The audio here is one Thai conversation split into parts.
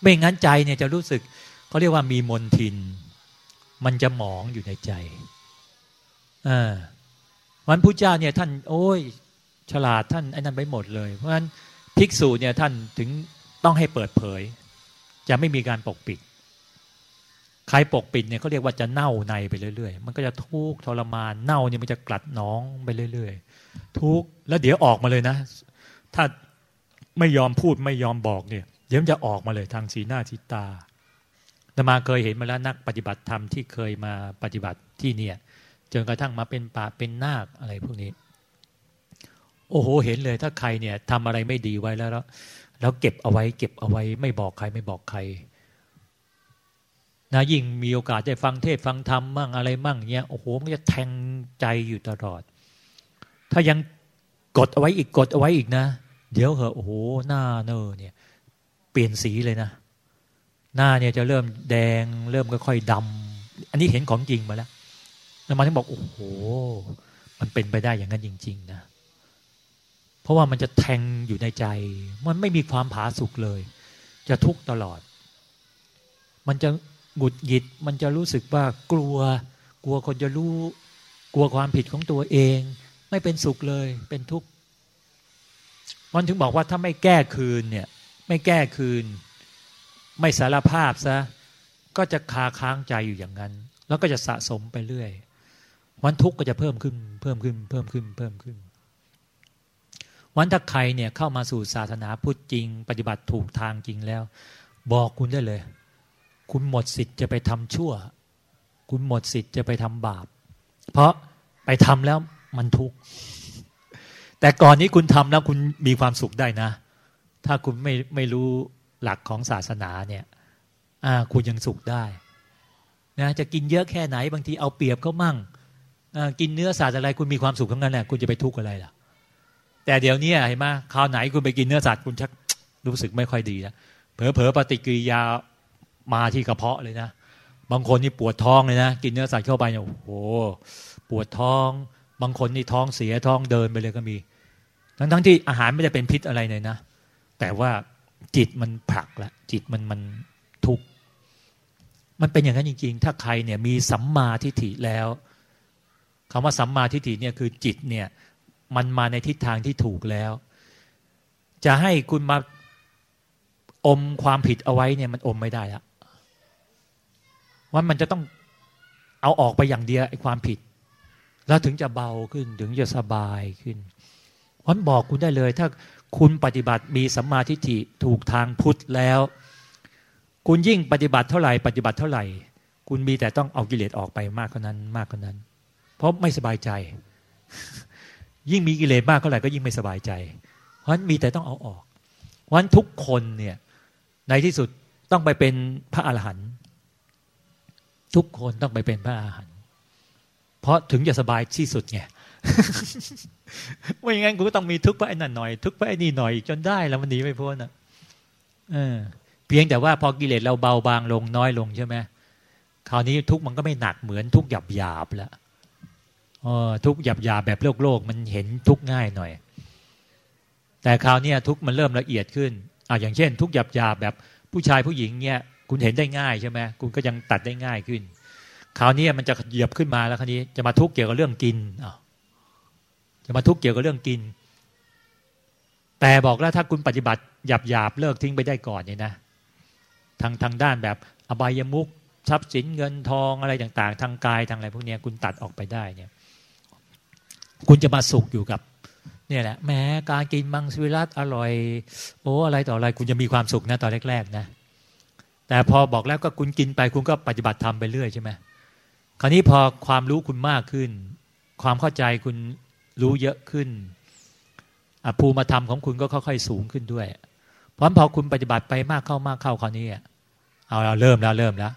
ไม่งั้นใจเนี่ยจะรู้สึกเขาเรียกว่ามีมนทิน มันจะหมองอยู่ในใจอ่าวันพุทธเจ้าเนี่ยท่านโอ้ยฉลาดท่านไอ้นั่นไปหมดเลย เพราะฉะนั้นภิกษุเนี่ยท่านถึงต้องให้เปิดเผย จะไม่มีการปกปิด ใครปกปิดเนี่ยเขาเรียกว่าจะเน่าในไปเรื่อยๆ มันก็จะทุกข์ทรมานเน่าเนี่ยมันจะกลัดน้องไปเรื่อยๆ ทุกข์แล้วเดี๋ยวออกมาเลยนะ ถ้าไม่ยอมพูดไม่ยอมบอกเนี่ย เดี๋ยวจะออกมาเลยทางสีหน้าทิตาธมาเคยเห็นมาแล้วนักปฏิบัติธรรมที่เคยมาปฏิบัติที่เนี่ยจนกระทั่งมาเป็นป่าเป็นนาคอะไรพวกนี้ โอ้โหเห็นเลยถ้าใครเนี่ยทำอะไรไม่ดีไว้แล้ว แล้วเก็บเอาไว้ เก็บเอาไว้ ไม่บอกใครไม่บอกใครนะยิ่งมีโอกาสได้ฟังเทศฟังธรรมมั่งอะไรมั่งเนี่ยโอ้โหมันจะแทงใจอยู่ตลอด ถ้ายังกดเอาไว้อีกกดเอาไว้อีกนะ เดี๋ยวเหอะโอ้โหหน้าเนอเนี่ย ปลี่ยนสีเลยนะ หน้าเนี่ยจะเริ่มแดง เริ่มค่อยๆดำ อันนี้เห็นของจริงมาแล้วแล้วมาถึงบอกโอ้โห มันเป็นไปได้อย่างนั้นจริง ๆ นะ เพราะว่ามันจะแทงอยู่ในใจ มันไม่มีความผาสุกเลย จะทุกข์ตลอด มันจะหงุดหงิด มันจะรู้สึกว่ากลัว กลัวคนจะรู้ กลัวความผิดของตัวเอง ไม่เป็นสุขเลย เป็นทุกข์ มันถึงบอกว่าถ้าไม่แก้คืนเนี่ย ไม่แก้คืน ไม่สารภาพซะก็จะคาค้างใจอยู่อย่างนั้น แล้วก็จะสะสมไปเรื่อย วันทุกข์ก็จะเพิ่มขึ้น เพิ่มขึ้น เพิ่มขึ้น เพิ่มขึ้น วันถ้าใครเนี่ยเข้ามาสู่ศาสนาพุทธจริง ปฏิบัติถูกทางจริงแล้ว บอกคุณได้เลย คุณหมดสิทธิ์จะไปทำชั่ว คุณหมดสิทธิ์จะไปทำบาป เพราะไปทำแล้วมันทุกข์แต่ก่อนนี้คุณทำแล้วคุณมีความสุขได้นะ ถ้าคุณไม่ไม่รู้หลักของศาสนาเนี่ยคุณยังสุขได้นะจะกินเยอะแค่ไหนบางทีเอาเปรียบเขามั่งกินเนื้อสัตว์อะไรคุณมีความสุขทั้งนั้นแหละคุณจะไปทุกข์อะไรล่ะ แต่เดี๋ยวนี้เห็นไหมคราวไหนคุณไปกินเนื้อสัตว์คุณชักรู้สึกไม่ค่อยดีแล้วเผลอๆปฏิกิริยามาที่กระเพาะเลยนะบางคนนี่ปวดท้องเลยนะกินเนื้อสัตว์เข้าไปเนี่ยโอ้โหปวดท้อง บางคนนี่ท้องเสียท้องเดินไปเลยก็มี ทั้งๆที่อาหารไม่ได้เป็นพิษอะไรเลยนะ แต่ว่าจิตมันผลักละจิตมันมันทุกข์มันเป็นอย่างนั้นจริง ๆ ถ้าใครเนี่ยมีสัมมาทิฏฐิแล้วคำว่าสัมมาทิฏฐิเนี่ยคือจิตเนี่ยมันมาในทิศทางที่ถูกแล้ว จะให้คุณมาอมความผิดเอาไว้เนี่ยมันอมไม่ได้ละว่ามันจะต้องเอาออกไปอย่างเดียวไอ้ความผิด แล้วถึงจะเบาขึ้นถึงจะสบายขึ้น วันบอกคุณได้เลย ถ้าคุณปฏิบัติมีสัมมาทิฏฐิถูกทางพุทธแล้ว คุณยิ่งปฏิบัติเท่าไหร่ ปฏิบัติเท่าไหร่ คุณมีแต่ต้องเอากิเลสออกไปมากกว่านั้นมากกว่านั้น เพราะไม่สบายใจ ยิ่งมีกิเลสมากเท่าไหร่ก็ยิ่งไม่สบายใจ เพราะฉะนั้นมีแต่ต้องเอาออก เพราะฉะนั้นทุกคนเนี่ยในที่สุดต้องไปเป็นพระอาหารหันต์ทุกคนต้องไปเป็นพระอาหารหันต์เพราะถึงจะสบายที่สุดไง ไม่งั้นกูก็ต้องมีทุกข์ไปไอ้นั่นหน่อย ทุกข์ไปไอ้นี่หน่อยจนได้แล้วมันหนีไม่พ้นอะเออเพียงแต่ว่าพอกิเลสเราเบาบางลงน้อยลงใช่ไหมคราวนี้ทุกข์มันก็ไม่หนักเหมือนทุกข์หยาบหยาบแล้วออทุกข์หยาบหยาบแบบโลกโลกมันเห็นทุกข์ง่ายหน่อย แต่คราวนี้ทุกข์มันเริ่มละเอียดขึ้นอ่าอย่างเช่น ทุกข์หยาบหยาบแบบผู้ชายผู้หญิงเนี่ย คุณเห็นได้ง่ายใช่ไหมคุณก็ยังตัดได้ง่ายขึ้น คราวนี้มันจะเหยียบขึ้นมาแล้วคราวนี้จะมาทุกข์เกี่ยวกับเรื่องกินอ่า จะมาทุกข์เกี่ยวกับเรื่องกิน แต่บอกแล้วถ้าคุณปฏิบัติหยาบหยาบเลิกทิ้งไปได้ก่อนเนี่ยนะ ทางทางด้านแบบอบายมุกทรัพย์สินเงินทองอะไรต่าง ๆ ทางกายทางอะไรพวกนี้คุณตัดออกไปได้เนี่ย คุณจะมาสุขอยู่กับ เนี่ยแหละแม้การกินมังสวิรัตอร่อย โอ้อะไรต่ออะไรคุณจะมีความสุขนะตอนแรกๆนะแต่พอบอกแล้วก็คุณกินไปคุณก็ปฏิบัติธรรมไปเรื่อยใช่ไหมคราวนี้พอความรู้คุณมากขึ้น ความเข้าใจคุณ รู้เยอะขึ้นภูมิธรรมของคุณก็ค่อยๆสูงขึ้นด้วย เพราะพอคุณปฏิบัติไปมากเข้ามากเข้าคราวนี้เอาเราเริ่มแล้วเริ่มแล้ว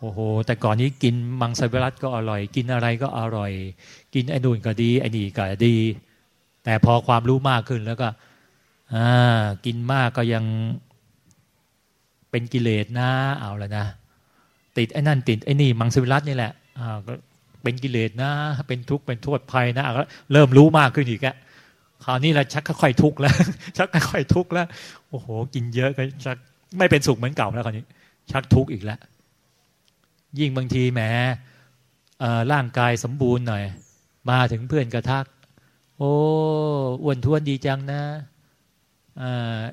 โอ้โห แต่ก่อนนี้กินมังสวิรัตก็อร่อย กินอะไรก็อร่อย กินไอ้นู่นก็ดีไอ้นี่ก็ดี แต่พอความรู้มากขึ้นแล้วก็อกินมากก็ยังเป็นกิเลสนะเอาแล้วนะ ติดไอ้นั่นติดไอ้นี่มังสวิรัตนี่แหละอ่า เป็นกิเลสนะ เป็นทุกข์เป็นโทษภัยนะเริ่มรู้มากขึ้นอีกอะคราวนี้เราชักค่อยทุกข์แล้ว ชักค่อยทุกข์แล้วโอ้โห กินเยอะก็ชักไม่เป็นสุขเหมือนเก่าแล้วคราวนี้ ชักทุกข์อีกแล้วยิ่งบางทีแหมร่างกายสมบูรณ์หน่อย มาถึงเพื่อนกระทัก โอ้อ้วนท้วนดีจังนะ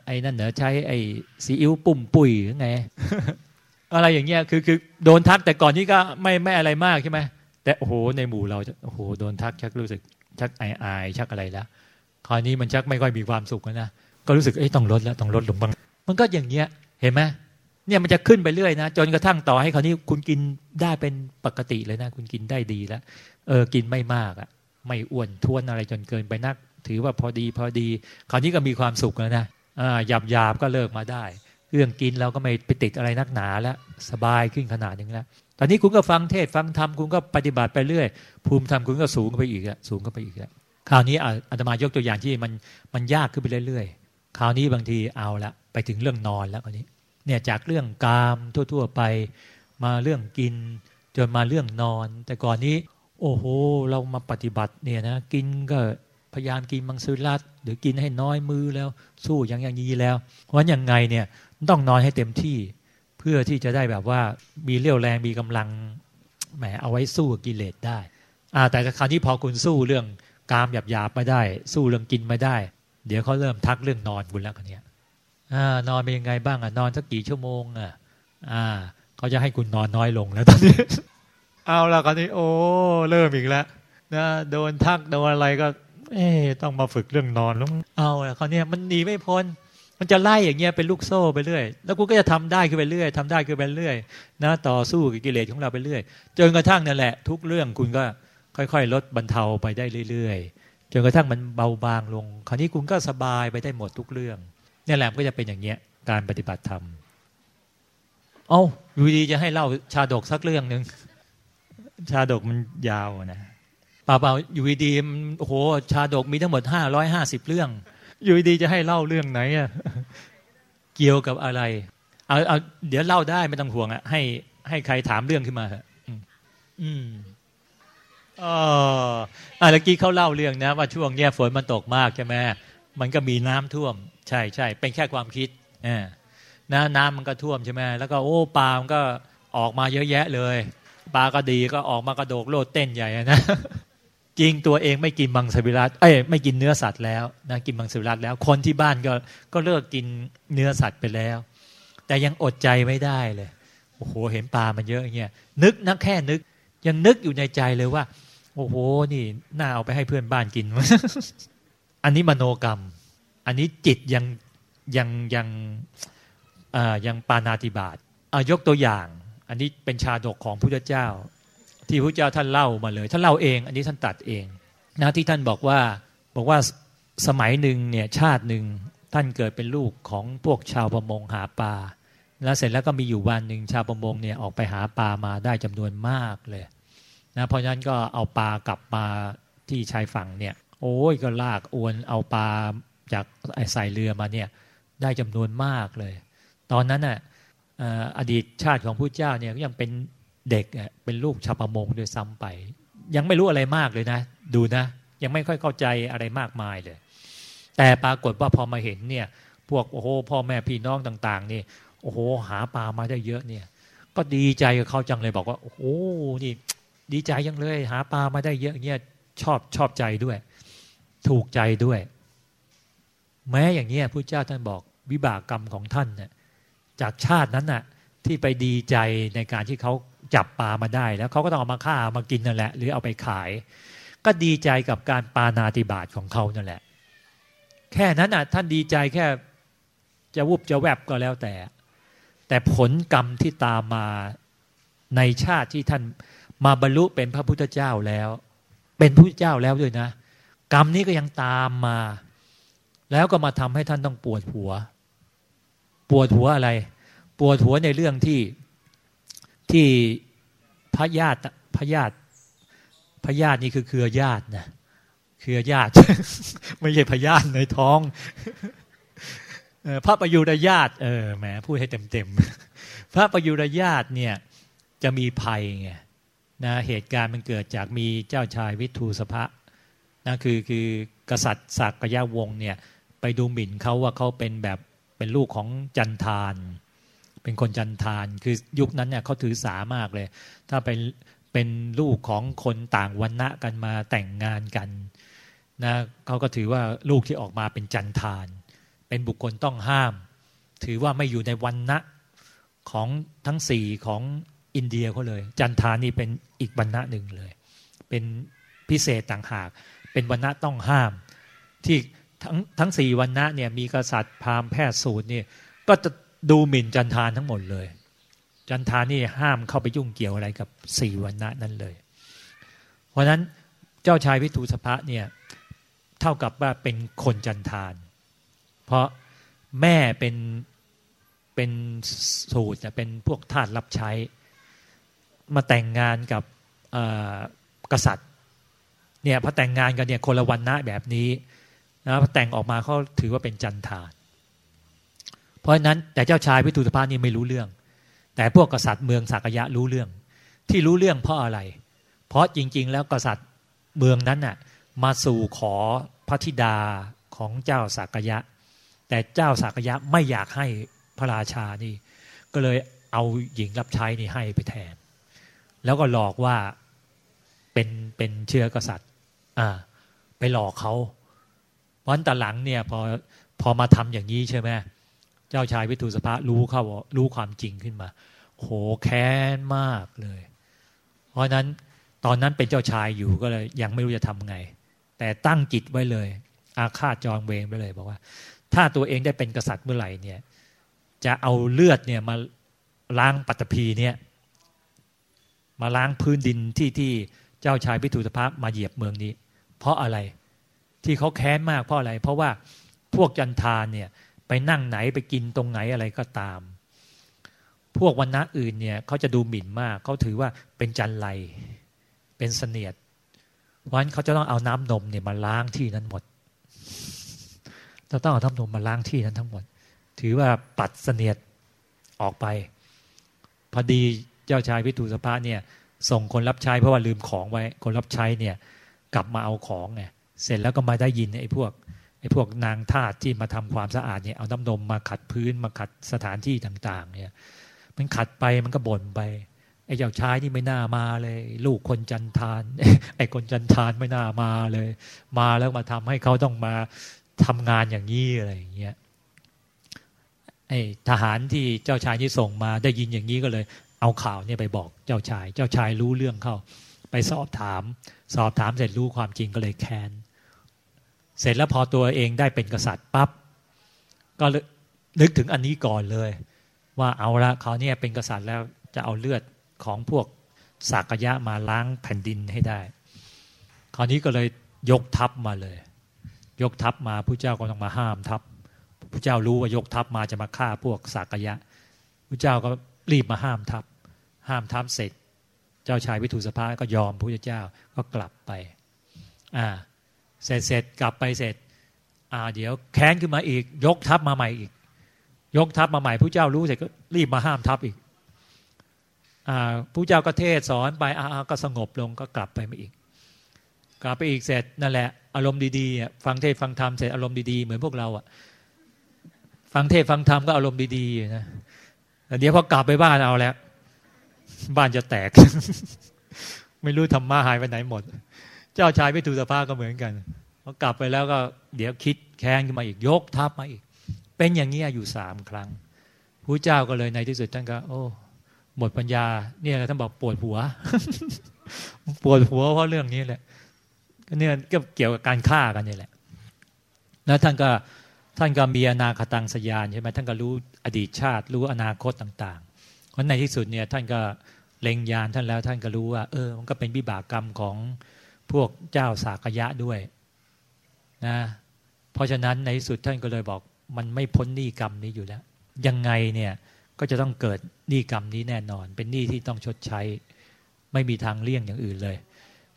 ไอ้นั่นเหนอใช้ไอ้ซีอิ๊วปุ่มปุ๋ยหรือไง อะไรอย่างเงี้ยคือคือโดนทักแต่ก่อนนี้ก็ไม่ไม่อะไรมากใช่ไหม แต่โอ้โหในหมู่เราโอ้โหโดนทักชักรู้สึกชักอายอายชักอะไรแล้วคราวนี้มันชักไม่ค่อยมีความสุขแล้วนะก็รู้สึกเอ้ยต้องลดแล้วต้องลดลงบ้างมันก็อย่างเงี้ยเห็นไหมเนี่ยมันจะขึ้นไปเรื่อยนะจนกระทั่งต่อให้คราวนี้คุณกินได้เป็นปกติเลยนะ คุณกินได้ดีแล้วเออกินไม่มากอะ่ะ ไม่อ้วนท้วนอะไรจนเกินไปนัก ถือว่าพอดีพอดี คราวนี้ก็มีความสุขแล้วนะอ่าหยาบหยาบก็เลิกมาได้ เรื่องกินเราก็ไม่ไปติดอะไรนักหนาแล้วสบายขึ้นขนาดนึงแล้ว ตอนนี้คุณก็ฟังเทศฟังธรรมคุณก็ปฏิบัติไปเรื่อย ภูมิธรรมคุณก็สูงไปอีกแล้วสูงก็ไปอีกแล้วคราวนี้อาตมายกตัวอย่างที่มันมันยากขึ้นไปเรื่อยๆ คราวนี้บางทีเอาละไปถึงเรื่องนอนแล้วคราวนี้ เนี่ยจากเรื่องกามทั่ว ๆ ไป มาเรื่องกิน จนมาเรื่องนอน แต่ก่อนนี้ โอ้โห เรามาปฏิบัติเนี่ยนะกินก็พยายามกินมังสวิรัตหรือกินให้น้อยมือแล้วสู้อย่างอย่างนี้แล้วเพราะยังไงเนี่ยต้องนอนให้เต็มที่ พื่อที่จะได้แบบว่ามีเรี่ยวแรงมีกำลังแหมเอาไว้สู้กิเลสได้อ่าแต่คราวนี้พอคุณสู้เรื่องกามหยาบหยาบไม่ได้ สู้เรื่องกินไม่ได้ เดี๋ยวเขาเริ่มทักเรื่องนอนคุณแล้วคนนี้อนอนเป็นยังไงบ้างอะนอนสักกี่ชั่วโมงอะอ่าเขาจะให้คุณนอนน้อยลงแล้วตอนนี้ เอาละคราวนี้ โอ้เริ่มอีกแล้วนะโดนทักโดนอะไรก็ เอ๊ต้องมาฝึกเรื่องนอนแล้วเอาละคราวนี้มันหนีไม่พ้น มันจะไล่อย่างเงี้ยเป็นลูกโซ่ไปเรื่อย แล้วกูก็จะทำได้ขึ้นไปเรื่อยทำได้ขึ้นไปเรื่อย นะ ต่อสู้กับกิเลสของเราไปเรื่อย จนกระทั่งนั่นแหละ ทุกเรื่องคุณก็ค่อย ๆ ลดบรรเทาไปได้เรื่อยๆ จนกระทั่งมันเบาบางลง คราวนี้คุณก็สบายไปได้หมดทุกเรื่องนี่แหละก็จะเป็นอย่างเงี้ยการปฏิบัติธรรม เอาอยู่ดีจะให้เล่าชาดกสักเรื่องหนึ่งชาดกมันยาวนะเปล่าๆอยู่ดีโอ้โหชาดกมีทั้งหมดห้าร้อยห้าสิบเรื่อง อยู่ดีจะให้เล่าเรื่องไหนอะเกี่ยวกับอะไรเอาเอาเดี๋ยวเล่าได้ไม่ต้องห่วงอะให้ให้ใครถามเรื่องขึ้นมาเถอะอืมอ๋ออ่าเมื่อกี้เขาเล่าเรื่องนะ ว่าช่วงเนี้ยฝนมันตกมากใช่ไหมมันก็มีน้ำท่วม ใช่ใช่เป็นแค่ความคิดนะน้ำมันก็ท่วมใช่ไหมแล้วก็โอ้ปลามันก็ออกมาเยอะแยะเลย ปลาก็ดีก็ออกมากระโดดโลดเต้นใหญ่นะ จริงตัวเองไม่กินมังสวิรัตเอ้ยไม่กินเนื้อสัตว์แล้วนะกินมังสวิรัตแล้ว คนที่บ้านก็ก็เลิกกินเนื้อสัตว์ไปแล้ว แต่ยังอดใจไม่ได้เลยโอ้โหเห็นปลามันเยอะเงี้ยนึกนะแค่นึก ยังนึกอยู่ในใจเลยว่า โอ้โหนี่น่าเอาไปให้เพื่อนบ้านกิน อันนี้มโนกรรม อันนี้จิตยังยังยังยังปานาติบาตยกตัวอย่าง อันนี้เป็นชาดกของพระเจ้า ที่พระเจ้าท่านเล่ามาเลย ท่านเล่าเอง อันนี้ท่านตัดเองนะที่ท่านบอกว่าบอกว่าสมัยหนึ่งเนี่ยชาติหนึ่งท่านเกิดเป็นลูกของพวกชาวประมงหาปลาแล้วเสร็จแล้วก็มีอยู่วันหนึ่งชาวประมงเนี่ยออกไปหาปลามาได้จำนวนมากเลยนะเพราะฉะนั้นก็เอาปลากลับมาที่ชายฝั่งเนี่ย โอ้ยก็ลากอวนเอาปลาจากใส่เรือมาเนี่ยได้จำนวนมากเลย ตอนนั้นน่ะอดีตชาติของผู้เจ้าเนี่ยก็ยังเป็น เด็กเป็นลูกชาวประมงด้วยซ้ำไป ยังไม่รู้อะไรมากเลยนะ ดูนะ ยังไม่ค่อยเข้าใจอะไรมากมายเลย แต่ปรากฏว่าพอมาเห็นเนี่ย พวกโอ้โหพ่อแม่พี่น้องต่าง ๆ นี่โอ้โห หาปลามาได้เยอะเนี่ย ก็ดีใจกับเขาจังเลยบอกว่า โอ้โหนี่ ดีใจยังเลย หาปลามาได้เยอะเงี้ยชอบชอบใจด้วย ถูกใจด้วย แม้อย่างเงี้ยพระเจ้าท่านบอกวิบากกรรมของท่านเนี่ยจากชาตินั้นน่ะ ที่ไปดีใจในการที่เขา จับปลามาได้ แล้วเขาก็ต้องเอามาฆ่ามากินนั่นแหละ หรือเอาไปขาย ก็ดีใจกับการปานาติบาตของเขานั่นแหละ แค่นั้นน่ะท่านดีใจแค่จะวุบจะแวบก็แล้วแต่ แต่ผลกรรมที่ตามมาในชาติที่ท่านมาบรรลุเป็นพระพุทธเจ้าแล้ว เป็นพระพุทธเจ้าแล้วด้วยนะ กรรมนี้ก็ยังตามมา แล้วก็มาทำให้ท่านต้องปวดหัว ปวดหัวอะไร ปวดหัวในเรื่องที่ที่ พระญาติพระญาติพระญาตินี่คือเครือญาตินะเครือญาติ ไม่ใช่พญาติในท้องพระประยุรญาติเออแหมพูดให้เต็มเต็มพระประยุรญาติเนี่ยจะมีภัยไงนะเหตุการณ์มันเกิดจากมีเจ้าชายวิทูสภะนะคือคือกษัตริย์ศักยะวงศ์เนี่ยไปดูหมิ่นเขาว่าเขาเป็นแบบเป็นลูกของจันทาน เป็นคนจันทานคือยุคนั้นเนี่ยเขาถือสามากเลย ถ้าเป็นเป็นลูกของคนต่างวันณะกันมาแต่งงานกันนะเขาก็ถือว่าลูกที่ออกมาเป็นจันทาน เป็นบุคคลต้องห้าม ถือว่าไม่อยู่ในวันณะของทั้งสี่ของอินเดียเขาเลย จันทานนี่เป็นอีกวันณะหนึ่งเลย เป็นพิเศษต่างหาก เป็นวันณะต้องห้าม ที่ทั้งทั้งสี่วันณะเนี่ยมีกษัตริย์พราหมณ์แพทย์สูตรนี่ก็จะ ดูหมิ่นจันทานทั้งหมดเลย จันทานนี่ห้ามเข้าไปยุ่งเกี่ยวอะไรกับสี่วันณะนั้นเลย เพราะฉะนั้นเจ้าชายวิทูสภะเนี่ยเท่ากับว่าเป็นคนจันทาน เพราะแม่เป็นเป็นสูตรเป็นพวกทาสรับใช้ มาแต่งงานกับกษัตริย์เนี่ยพอแต่งงานกันเนี่ยคนละวันนะแบบนี้นะพอแต่งออกมาเขาถือว่าเป็นจันทาน เพราะฉะนั้นแต่เจ้าชายวิทูตภานี่ไม่รู้เรื่อง แต่พวกกษัตริย์เมืองสักยะรู้เรื่อง ที่รู้เรื่องเพราะอะไร เพราะจริง ๆ แล้วกษัตริย์เมืองนั้นน่ะมาสู่ขอพระธิดาของเจ้าสักยะ แต่เจ้าสักยะไม่อยากให้พระราชานี่ ก็เลยเอาหญิงรับใช้นี่ให้ไปแทน แล้วก็หลอกว่าเป็นเป็นเชื้อกษัตริย์ อ่า ไปหลอกเขาวันต่หลังเนี่ยพอพอมาทำอย่างนี้ใช่ไหม เจ้าชายวิทูสภะรู้เข้ารู้ความจริงขึ้นมา โหแค้นมากเลย เพราะนั้นตอนนั้นเป็นเจ้าชายอยู่ก็เลย ยังไม่รู้จะทำไง แต่ตั้งจิตไว้เลย อาฆาตจองเวงไปเลยบอกว่า ถ้าตัวเองได้เป็นกษัตริย์เมื่อไหร่เนี่ย จะเอาเลือดเนี่ยมาล้างปัตตภีเนี่ยมาล้างพื้นดินที่ที่เจ้าชายพิทูตภะมาเหยียบเมืองนี้ เพราะอะไรที่เขาแค้นมากเพราะอะไร เพราะว่าพวกจันทานเนี่ย ไปนั่งไหนไปกินตรงไหนอะไรก็ตาม พวกวันณะอื่นเนี่ยเขาจะดูหมิ่นมากเขาถือว่าเป็นจันไรเป็นเสนียดวันเขาจะต้องเอาน้ำนมเนี่ยมาล้างที่นั้นหมดจะต้องเอาน้ำนมมาล้างที่นั้นทั้งหมด ถือว่าปัดเสนียดออกไป พอดีเจ้าชายพิทูสภาเนี่ย ส่งคนรับใช้เพราะว่าลืมของไว้ คนรับใช้เนี่ย กลับมาเอาของไงเสร็จแล้วก็มาได้ยินไอ้พวก ไอ้พวกนางทาสที่มาทำความสะอาดเนี่ยเอาน้ำนมมาขัดพื้นมาขัดสถานที่ต่าง ๆ เนี่ย มันขัดไปมันก็บ่นไปไอ้เจ้าชายนี่ไม่น่ามาเลย ลูกคนจันทานไอ้คนจันทานไม่น่ามาเลย มาแล้วมาทำให้เขาต้องมาทำงานอย่างนี้อะไรอย่างเงี้ยไอ้ทหารที่เจ้าชายที่ส่งมาได้ยินอย่างนี้ก็เลย เอาข่าวเนี่ยไปบอกเจ้าชาย เจ้าชายรู้เรื่องเข้า ไปสอบถาม สอบถามเสร็จรู้ความจริงก็เลยแค้น เสร็จแล้วพอตัวเองได้เป็นกษัตริย์ปับ๊บก็นึกถึงอันนี้ก่อนเลย ว่าเอาละเขาเนี่ยเป็นกษัตริย์แล้วจะเอาเลือดของพวกสากยะมาล้างแผ่นดินให้ได้ คราวนี้ก็เลยยกทัพมาเลย ยกทัพมาผู้เจ้าก็ต้องมาห้ามทัพผู้เจ้ารู้ว่ายกทัพมาจะมาฆ่าพวกสากยะผู้เจ้าก็รีบมาห้ามทัพ ห้ามทัพเสร็จ เจ้าชายวิทูสภาก็ยอมพระเจ้าก็กลับไป อ่า เสร็จเสร็จกลับไปเสร็จ อ่า เดี๋ยวแค้นขึ้นมาอีก ยกทัพมาใหม่อีก ยกทัพมาใหม่ผู้เจ้ารู้เสร็จก็รีบมาห้ามทัพอีก อ่าผู้เจ้าก็เทศสอนไปอ่าก็สงบลงก็กลับไปมาอีก กลับไปอีกเสร็จนั่นแหละ อารมณ์ดีๆฟังเทศฟังธรรมเสร็จอารมณ์ดีๆเหมือนพวกเราอะฟังเทศฟังธรรมก็อารมณ์ดีๆนะแต่เดี๋ยวพอกลับไปบ้านเอาแล้ว บ้านจะแตก ไม่รู้ธรรมะหายไปไหนหมด เจ้าชายพิทูสภาก็เหมือนกันพอกลับไปแล้วก็เดี๋ยวคิดแค้นขึ้นมาอีกยกทัพมาอีก เป็นอย่างนี้อยู่สามครั้งพระเจ้าก็เลยในที่สุดท่านก็ โอ้ หมดปัญญา เนี่ยท่านบอกปวดหัว ปวดหัวเพราะเรื่องนี้แหละเนี่ยก็เกี่ยวกับการฆ่ากันนี่แหละ แล้วท่านก็ท่านก็มีอนาคตังสยานใช่ไหมท่านก็รู้อดีตชาติ รู้อนาคตต่างๆเพราะในที่สุดเนี่ยท่านก็เล็งยานท่านแล้วท่านก็รู้ว่า เออ มันก็เป็นวิบากกรรมของ พวกเจ้าสากยะด้วยนะเพราะฉะนั้นในสุดท่านก็เลยบอก มันไม่พ้นหนี้กรรมนี้อยู่แล้ว ยังไงเนี่ยก็จะต้องเกิดหนี้กรรมนี้แน่นอน เป็นหนี้ที่ต้องชดใช้ ไม่มีทางเลี่ยงอย่างอื่นเลย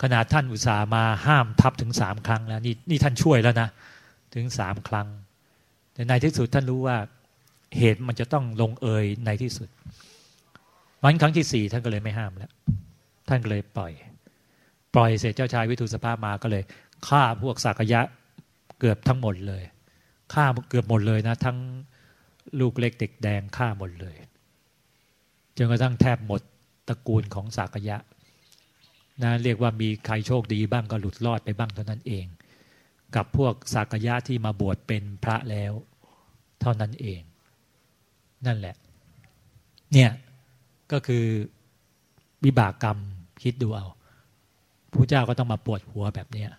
ขนาดท่านอุตส่าห์มาห้ามทับถึงสามครั้งแล้วนี่นี่ท่านช่วยแล้วนะถึงสามครั้ง แต่ในที่สุดท่านรู้ว่าเหตุมันจะต้องลงเอยในที่สุดวันครั้งที่สี่ท่านก็เลยไม่ห้ามแล้ว ท่านก็เลยปล่อย ปล่อยเสร็จเจ้าชายวิทูสภาพมาก็เลยฆ่าพวกสักยะเกือบทั้งหมดเลยฆ่าเกือบหมดเลยนะ ทั้งลูกเล็กเด็กแดงฆ่าหมดเลยจนกระทั่งแทบหมดตระกูลของสากยะนะเรียกว่ามีใครโชคดีบ้างก็หลุดรอดไปบ้างเท่านั้นเอง กับพวกสากยะที่มาบวชเป็นพระแล้ว เท่านั้นเอง นั่นแหละ เนี่ยก็คือวิบากกรรมคิดดูเอา พระเจ้าก็ต้องมาปวดหัวแบบเนี้ย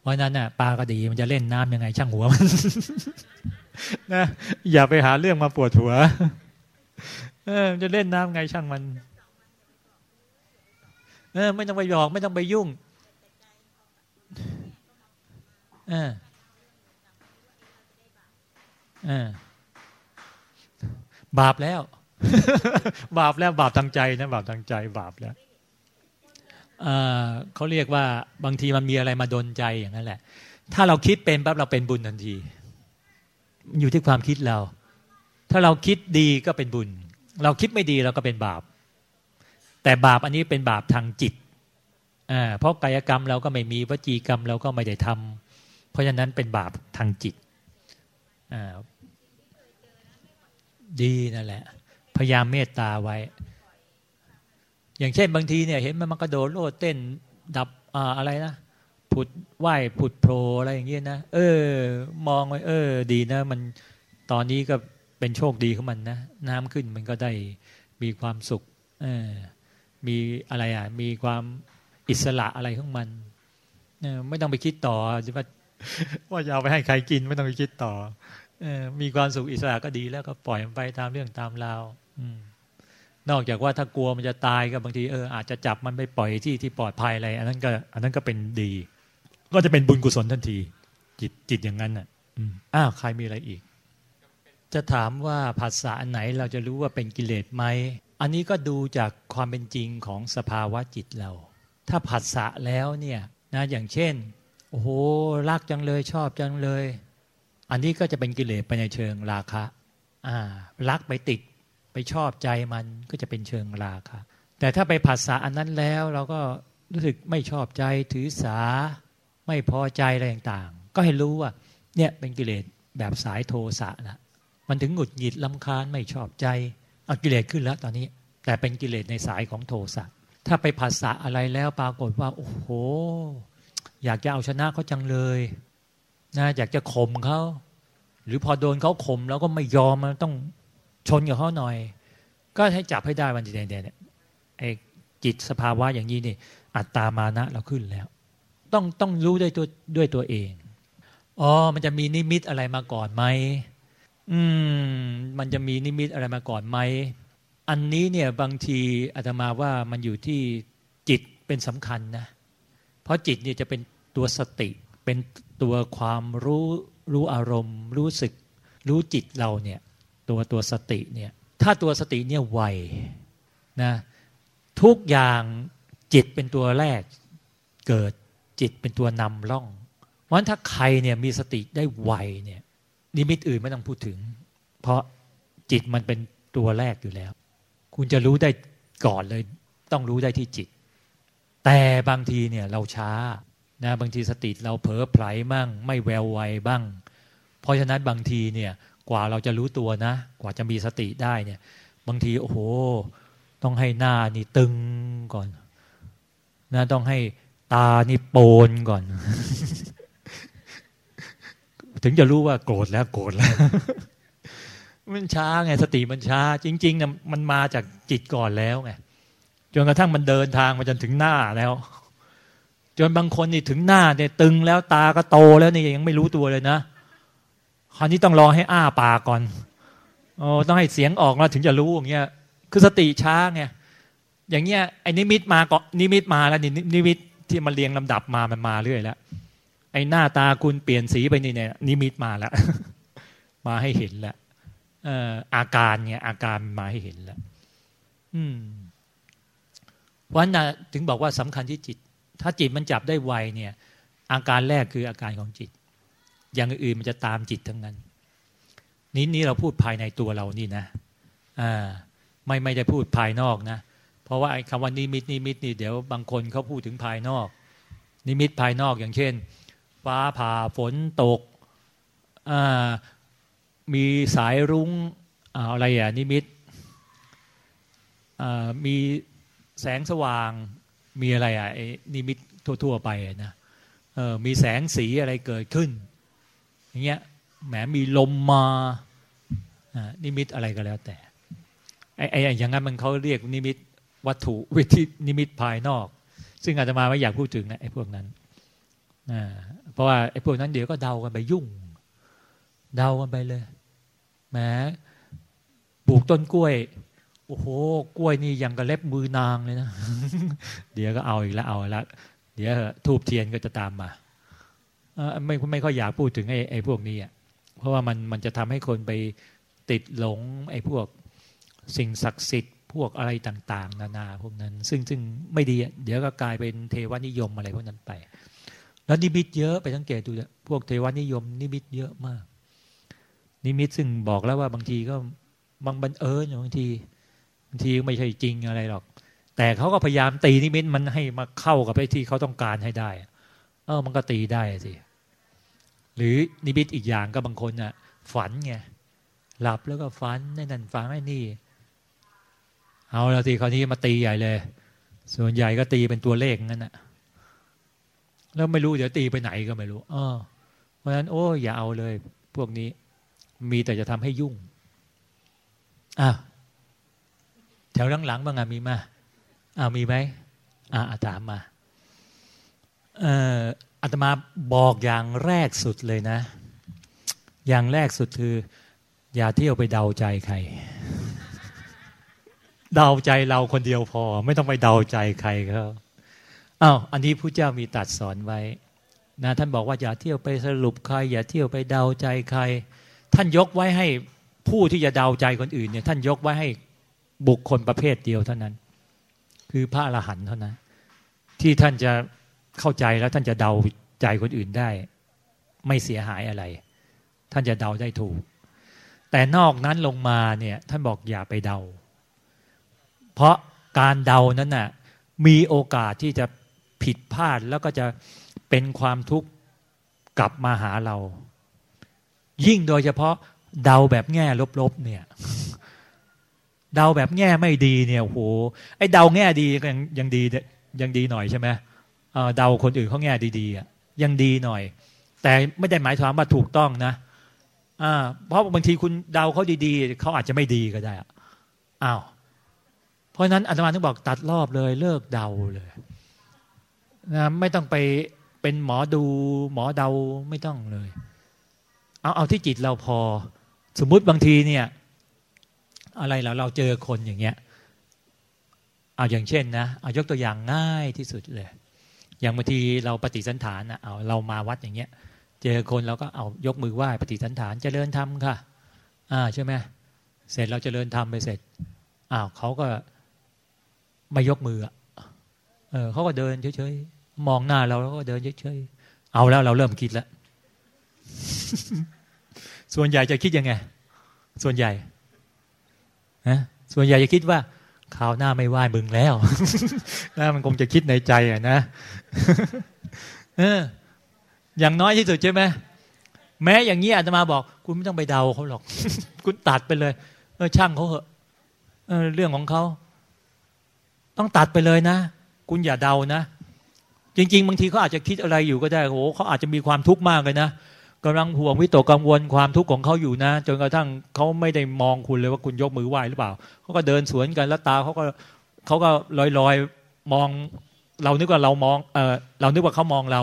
เพราะนั้นน่ะปลาก็ดีมันจะเล่นน้ำยังไงช่างหัวมันนะอย่าไปหาเรื่องมาปวดหัว เออจะเล่นน้ำไงช่างมัน เออ ไม่ต้องไปหยอกไม่ต้องไปยุ่งเออเออบาปแล้ว บาปแล้วบาปทางใจนะบาปทางใจ บาปแล้ว เขาเรียกว่าบางทีมันมีอะไรมาดนใจอย่างนั้นแหละ ถ้าเราคิดเป็นปั๊บเราเป็นบุญทันที อยู่ที่ความคิดเรา ถ้าเราคิดดีก็เป็นบุญ เราคิดไม่ดีเราก็เป็นบาป แต่บาปอันนี้เป็นบาปทางจิตเพราะกายกรรมเราก็ไม่มีวจีกรรมเราก็ไม่ได้ทำเพราะฉะนั้นเป็นบาปทางจิตดีนั่นแหละ พยายามเมตตาไว้ อย่างเช่นบางทีเนี่ยเห็นมันมันกระโดดโลดเต้นดับอ่าอะไรนะผุดไหวผุดโผล่อะไรอย่างเงี้ยนะเออ มองไว้เออ ดีนะ มันตอนนี้ก็เป็นโชคดีของมันนะน้ำขึ้นมันก็ได้มีความสุขเออมีอะไรอะ มีความอิสระอะไรของมันเออไม่ต้องไปคิดต่อว่าว่าจะเอาไปให้ใครกินไม่ต้องไปคิดต่อเออมีความสุขอิสระก็ดีแล้วก็ปล่อยมันไปตามเรื่องตามราวอืม นอกจากว่าถ้ากลัวมันจะตายก็บางทีเอออาจจะจับมันไปปล่อยที่ที่ปลอดภัยอะไร อันนั้นก็ อันนั้นก็เป็นดี ก็จะเป็นบุญกุศลทันที จิตจิตอย่างนั้นอะอ้าวใครมีอะไรอีก จะถามว่าภาษาอันไหนเราจะรู้ว่าเป็นกิเลสไหมอันนี้ก็ดูจากความเป็นจริงของสภาวะจิตเรา ถ้าผัสสะแล้วเนี่ยนะอย่างเช่น โอ้โหรักจังเลยชอบจังเลย อันนี้ก็จะเป็นกิเลสไปในเชิงราคะอ่ารักไปติด ไปชอบใจมันก็จะเป็นเชิงราคะแต่ถ้าไปผัสสะอันนั้นแล้วเราก็รู้สึกไม่ชอบใจถือสา ไม่พอใจอะไรต่างๆ ก็ให้รู้ว่า เนี่ยเป็นกิเลสแบบสายโทสะละมันถึงหงุดหงิดลำคาญไม่ชอบใจเอากิเลสขึ้นแล้วตอนนี้ แต่เป็นกิเลสในสายของโทสะถ้าไปผัสสะอะไรแล้วปรากฏว่า โอ้โห อยากจะเอาชนะเขาจังเลยนะอยากจะข่มเขาหรือพอโดนเขาข่มแล้วก็ไม่ยอมมันต้อง ชนกับเขาหน่อย ก็ให้จับให้ได้วันเดียวเนี่ยไอ้จิตสภาวะอย่างนี้นี่อัตตามานะเราขึ้นแล้ว ต้องต้องรู้ด้วยตัวด้วยตัวเองอ๋อมันจะมีนิมิตอะไรมาก่อนไหมอืม มันจะมีนิมิตอะไรมาก่อนไหมอันนี้เนี่ยบางทีอาตมาว่ามันอยู่ที่จิตเป็นสำคัญนะ เพราะจิตเนี่ยจะเป็นตัวสติ เป็นตัวความรู้รู้อารมณ์ รู้สึก รู้จิตเราเนี่ย ตัวตัวสติเนี่ยถ้าตัวสติเนี่ยไวนะทุกอย่างจิตเป็นตัวแรกเกิดจิตเป็นตัวนำล่องเพราะถ้าใครเนี่ยมีสติได้ไวเนี่ยนิมิตอื่นไม่ต้องพูดถึง เพราะจิตมันเป็นตัวแรกอยู่แล้ว คุณจะรู้ได้ก่อนเลย ต้องรู้ได้ที่จิต แต่บางทีเนี่ยเราช้านะบางทีสติเราเผลอไผลมั่งไม่แววไวบ้าง เพราะฉะนั้นบางทีเนี่ย กว่าเราจะรู้ตัวนะ กว่าจะมีสติได้เนี่ย บางทีโอ้โห ต้องให้หน้านี่ตึงก่อนนะต้องให้ตานี่โปนก่อน ถึงจะรู้ว่าโกรธแล้วโกรธแล้ว มันช้าไงสติมันช้า จริงๆนี่ยมันมาจากจิตก่อนแล้วไงจนกระทั่งมันเดินทางมาจนถึงหน้าแล้ว จนบางคนนี่ถึงหน้าเนี่ยตึงแล้วตาก็โตแล้วนี่ยังไม่รู้ตัวเลยนะ คราวนี้ต้องรอให้อ้าปากก่อนโอ้ต้องให้เสียงออกแล้วถึงจะรู้อย่างเงี้ย คือสติช้าไงอย่างเงี้ยไอ้นิมิตมาก็นิมิตมาแล้วนี่นิมิตที่มันเรียงลำดับมามันมาเรื่อยแล้วไอ้หน้าตาคุณเปลี่ยนสีไปนี่เนี่ยนิมิตมาแล้ว มาให้เห็นแล้วอาการเนี่ยอาการมาให้เห็นแล้วอืมวันนะถึงบอกว่าสำคัญที่จิต ถ้าจิตมันจับได้ไวเนี่ย อาการแรกคืออาการของจิต อย่างอื่นมันจะตามจิตทั้งนั้น นี้นี้เราพูดภายในตัวเรานี่นะอ่าไม่ไม่ได้พูดภายนอกนะ เพราะว่าคำว่านิมิตนิมิตนี่เดี๋ยวบางคนเขาพูดถึงภายนอก นิมิตภายนอกอย่างเช่น ฟ้าผ่าฝนตกอ่ามีสายรุ้งอะไรอะนิมิตมีแสงสว่างมีอะไรอะไอ้นิมิตทั่ว ๆ ไปนะเออมีแสงสีอะไรเกิดขึ้น อย่างเงี้ยแหมมีลมมานิมิตอะไรก็แล้วแต่ไอ้ไอ้อย่างนั้นมันเขาเรียกนิมิตวัตถุวิธีนิมิตภายนอก ซึ่งอาจจะมาไม่อยากพูดถึงนะไอ้พวกนั้นเพราะว่าไอ้พวกนั้นเดี๋ยวก็เดากันไปยุ่ง เดากันไปเลยแหมปลูกต้นกล้วยโอ้โหกล้วยนี่ยังกระเล็บมือนางเลยนะ เดี๋ยวก็เอาอีกแล้วเอาแล้วเดี๋ยวทูบเทียนก็จะตามมา ไม่ไม่ค่อยอยากพูดถึงไอ้ไอ้พวกนี้อะเพราะว่ามันมันจะทำให้คนไปติดหลงไอ้พวกสิ่งศักดิ์สิทธิ์พวกอะไรต่างๆ นานาพวกนั้น ซึ่งซึ่งไม่ดีเดี๋ยวก็กลายเป็นเทวนิยมอะไรพวกนั้นไป แล้วนิมิตเยอะไปสังเกตดูพวกเทวนิยม นิมิตเยอะมาก นิมิตซึ่งบอกแล้วว่าบางทีก็บางบันเอิญบางทีบางทีไม่ใช่จริงอะไรหรอก แต่เขาก็พยายามตีนิมิตมันให้มาเข้ากับไอ้ที่เขาต้องการให้ได้ เออมันก็ตีได้สิ หรือนิมิตอีกอย่างก็บางคนอะ ฝันไงหลับแล้วก็ฝันในนั่นฝันไอ้นี่ เอาแล้วทีคราวนี้มาตีใหญ่เลย ส่วนใหญ่ก็ตีเป็นตัวเลขงั้นนะแล้วไม่รู้เดี๋ยวตีไปไหนก็ไม่รู้เออเพราะฉะนั้นโอ้อย่าเอาเลย พวกนี้มีแต่จะทำให้ยุ่งอะแถวหลังๆบ้างอะมีมาอ้าวมีไหมอ่าถามมา เอ่อ อาตมาบอกอย่างแรกสุดเลยนะ อย่างแรกสุดคือ อย่าเที่ยวไปเดาใจใคร เดาใจเราคนเดียวพอ ไม่ต้องไปเดาใจใครเขาอ้าวอันนี้ผู้เจ้ามีตัดสอนไว้นะท่านบอกว่าอย่าเที่ยวไปสรุปใคร อย่าเที่ยวไปเดาใจใคร ท่านยกไว้ให้ผู้ที่จะเดาใจคนอื่นเนี่ย ท่านยกไว้ให้บุคคลประเภทเดียวเท่านั้น คือพระอรหันต์เท่านั้น ที่ท่านจะ เข้าใจแล้วท่านจะเดาใจคนอื่นได้ ไม่เสียหายอะไร ท่านจะเดาได้ถูก แต่นอกนั้นลงมาเนี่ยท่านบอกอย่าไปเดา เพราะการเดานั้นน่ะมีโอกาสที่จะผิดพลาดแล้วก็จะเป็นความทุกข์กลับมาหาเรา ยิ่งโดยเฉพาะเดาแบบแง่ลบๆเนี่ยเดาแบบแง่ไม่ดีเนี่ยโหไอ้เดาแง่ดียังยังดียังดีหน่อยใช่ไหม เดาคนอื่นเขาแง่ดีๆยังดีหน่อย แต่ไม่ได้หมายความว่าถูกต้องนะเพราะบางทีคุณเดาเขาดีๆเขาอาจจะไม่ดีก็ได้อ้าวเพราะนั้นอาตมาต้องบอกตัดรอบเลยเลิกเดาเลยนะไม่ต้องไปเป็นหมอดูหมอเดาไม่ต้องเลย เอาเอาที่จิตเราพอ สมมุติบางทีเนี่ย อะไรเราเราเจอคนอย่างเงี้ยเอาอย่างเช่นนะเอายกตัวอย่างง่ายที่สุดเลย อย่างบางทีเราปฏิสันฐานเอาเรามาวัดอย่างเงี้ย เจอคนเราก็เอายกมือไหว้ปฏิสันฐานเจริญธรรมค่ะ อ่าใช่ไหมเสร็จเราเจริญธรรมไปเสร็จอ้าวเขาก็ไม่ยกมือเออเขาก็เดินเฉยๆมองหน้าเราแล้วก็เดินเฉยๆเอาแล้วเราเริ่มคิดแล้วส่วนใหญ่จะคิดยังไง ส่วนใหญ่นะส่วนใหญ่จะคิดว่า ข่าวหน้าไม่ไหว้มึงแล้วนะมันคงจะคิดในใจอะนะเอออย่างน้อยที่สุดใช่ไหมแม้อย่างนี้อาตมาบอก คุณไม่ต้องไปเดาเขาหรอก คุณตัดไปเลยเออช่างเขาเหอะเออเรื่องของเขาต้องตัดไปเลยนะ คุณอย่าเดานะ จริง ๆ บางทีเขาอาจจะคิดอะไรอยู่ก็ได้โอ้เขาอาจจะมีความทุกข์มากเลยนะ กำลังห่วงวิตกกังวลความทุกข์ของเขาอยู่นะ จนกระทั่งเขาไม่ได้มองคุณเลยว่าคุณยกมือไหว้หรือเปล่าเขาก็เดินสวนกันแล้วตาเขาก็เขาก็ลอยลอยมอง เรานึกว่าเรามองเออเรานึกว่าเขามองเรา